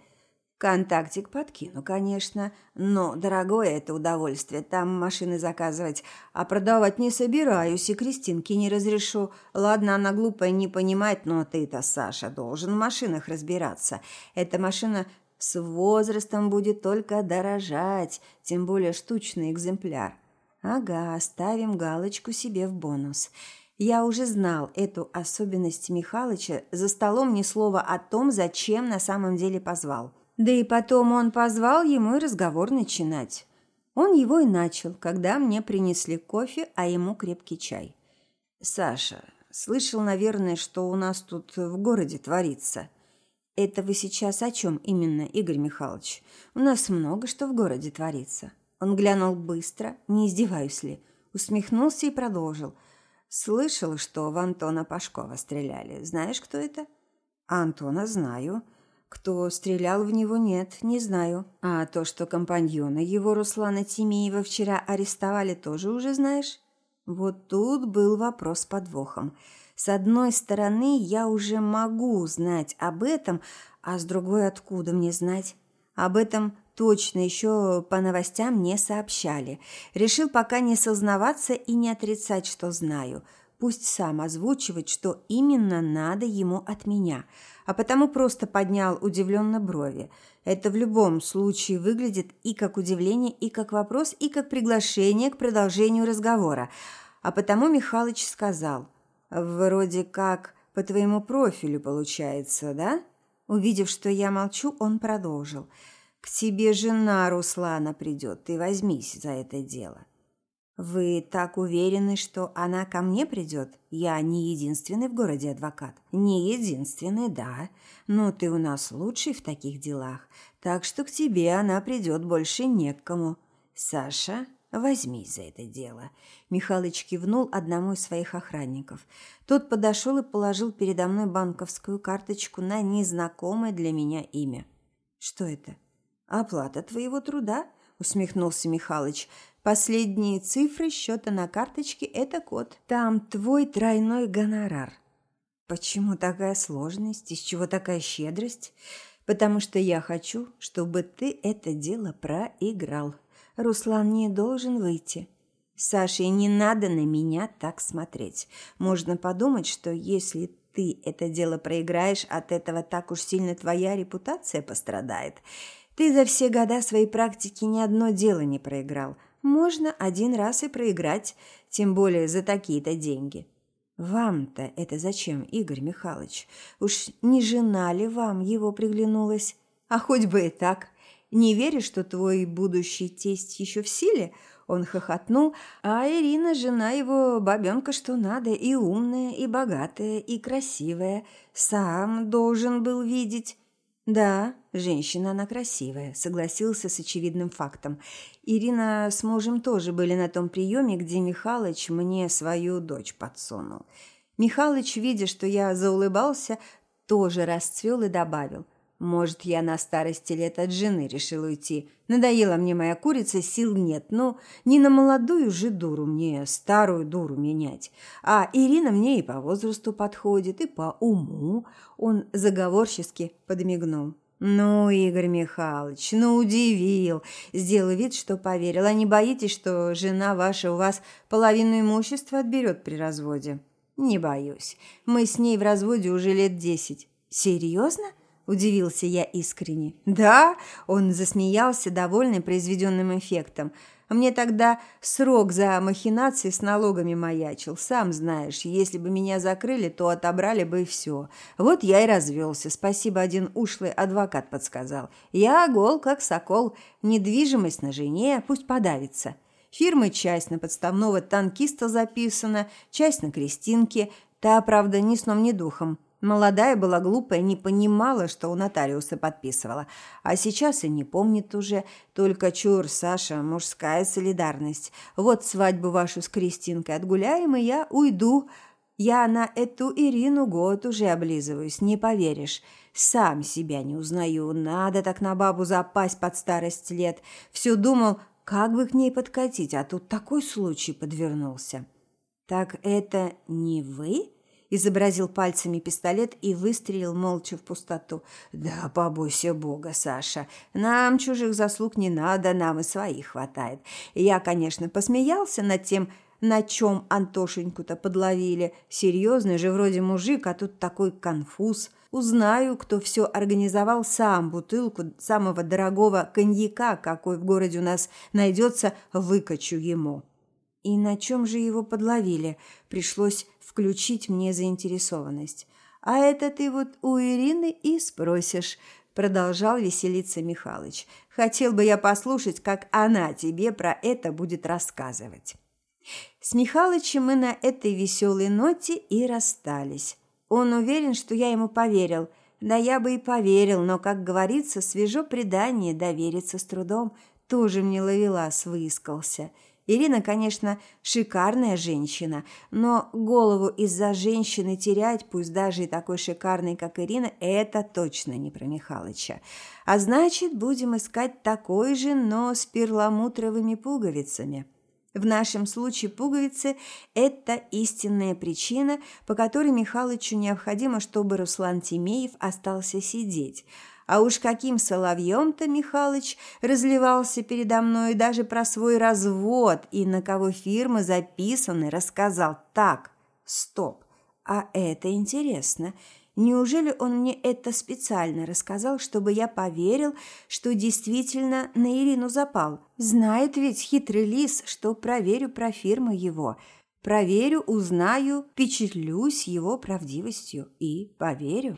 Контактик подкину, конечно, но дорогое это удовольствие там машины заказывать, а продавать не собираюсь и Кристинке не разрешу. Ладно, она глупая, не понимает, но ты-то, Саша, должен в машинах разбираться. Эта машина с возрастом будет только дорожать, тем более штучный экземпляр. Ага, ставим галочку себе в бонус. Я уже знал эту особенность Михалыча, за столом ни слова о том, зачем на самом деле позвал. Да и потом он позвал ему и разговор начинать. Он его и начал, когда мне принесли кофе, а ему крепкий чай. «Саша, слышал, наверное, что у нас тут в городе творится». «Это вы сейчас о чем именно, Игорь Михайлович? У нас много что в городе творится». Он глянул быстро, не издеваюсь ли, усмехнулся и продолжил. «Слышал, что в Антона Пашкова стреляли. Знаешь, кто это?» «Антона знаю». Кто стрелял в него, нет, не знаю. А то, что компаньона его Руслана Тимеева вчера арестовали, тоже уже знаешь? Вот тут был вопрос с подвохом. С одной стороны, я уже могу знать об этом, а с другой, откуда мне знать? Об этом точно еще по новостям не сообщали. Решил пока не сознаваться и не отрицать, что знаю. Пусть сам озвучивает, что именно надо ему от меня – а потому просто поднял удивленно брови. Это в любом случае выглядит и как удивление, и как вопрос, и как приглашение к продолжению разговора. А потому Михалыч сказал, «Вроде как по твоему профилю получается, да?» Увидев, что я молчу, он продолжил, «К тебе жена Руслана придет, ты возьмись за это дело». «Вы так уверены, что она ко мне придет? Я не единственный в городе адвокат». «Не единственный, да. Но ты у нас лучший в таких делах, так что к тебе она придет больше некому. Саша, возьмись за это дело». Михалыч кивнул одному из своих охранников. Тот подошел и положил передо мной банковскую карточку на незнакомое для меня имя. «Что это?» «Оплата твоего труда?» – усмехнулся Михалыч. Последние цифры счета на карточке – это код. Там твой тройной гонорар. Почему такая сложность? Из чего такая щедрость? Потому что я хочу, чтобы ты это дело проиграл. Руслан не должен выйти. Саше не надо на меня так смотреть. Можно подумать, что если ты это дело проиграешь, от этого так уж сильно твоя репутация пострадает. Ты за все года своей практики ни одно дело не проиграл – можно один раз и проиграть, тем более за такие-то деньги. Вам-то это зачем, Игорь Михайлович? Уж не жена ли вам его приглянулась? А хоть бы и так. Не веришь, что твой будущий тесть еще в силе?» Он хохотнул, а Ирина, жена его, бабенка что надо, и умная, и богатая, и красивая. Сам должен был видеть. «Да, женщина она красивая», – согласился с очевидным фактом. Ирина с мужем тоже были на том приеме, где Михалыч мне свою дочь подсунул. Михалыч, видя, что я заулыбался, тоже расцвел и добавил. Может, я на старости лет от жены решил уйти. Надоела мне моя курица, сил нет. Но не на молодую же дуру мне, старую дуру менять. А Ирина мне и по возрасту подходит, и по уму. Он заговорчески подмигнул. «Ну, Игорь Михайлович, ну удивил!» Сделал вид, что поверил. «А не боитесь, что жена ваша у вас половину имущества отберет при разводе?» «Не боюсь. Мы с ней в разводе уже лет десять». «Серьезно?» – удивился я искренне. «Да?» – он засмеялся, довольный произведенным эффектом. «Мне тогда срок за махинации с налогами маячил. Сам знаешь, если бы меня закрыли, то отобрали бы и все. Вот я и развелся. Спасибо, один ушлый адвокат подсказал. Я гол, как сокол. Недвижимость на жене, пусть подавится». Фирмы часть на подставного танкиста записана, часть на Кристинке. Та, правда, ни сном, ни духом. Молодая была глупая, не понимала, что у нотариуса подписывала. А сейчас и не помнит уже. Только чур, Саша, мужская солидарность. Вот свадьбу вашу с Кристинкой отгуляем, и я уйду. Я на эту Ирину год уже облизываюсь, не поверишь. Сам себя не узнаю. Надо так на бабу запасть под старость лет. Все думал, как бы к ней подкатить, а тут такой случай подвернулся. «Так это не вы?» – изобразил пальцами пистолет и выстрелил молча в пустоту. «Да, побойся Бога, Саша. Нам чужих заслуг не надо, нам и своих хватает. Я, конечно, посмеялся над тем, на чем Антошеньку-то подловили. Серьезный же вроде мужик, а тут такой конфуз. Узнаю, кто все организовал сам, бутылку самого дорогого коньяка, какой в городе у нас найдется, выкачу ему. И на чем же его подловили? Пришлось включить мне заинтересованность. А это ты вот у Ирины и спросишь, продолжал веселиться Михалыч. Хотел бы я послушать, как она тебе про это будет рассказывать. С Михалычем мы на этой веселой ноте и расстались. Он уверен, что я ему поверил. Да я бы и поверил, но, как говорится, свежо предание, довериться с трудом. Тоже мне ловелас выискался. Ирина, конечно, шикарная женщина, но голову из-за женщины терять, пусть даже и такой шикарной, как Ирина, это точно не про Михалыча. А значит, будем искать такой же, но с перламутровыми пуговицами. В нашем случае пуговицы – это истинная причина, по которой Михалычу необходимо, чтобы Руслан Тимеев остался сидеть. А уж каким соловьем-то Михалыч разливался передо мной даже про свой развод и на кого фирмы записаны, рассказал так. Стоп, а это интересно – Неужели он мне это специально рассказал, чтобы я поверил, что действительно на Ирину запал? Знает ведь хитрый лис, что проверю про фирму его. Проверю, узнаю, впечатлюсь его правдивостью и поверю.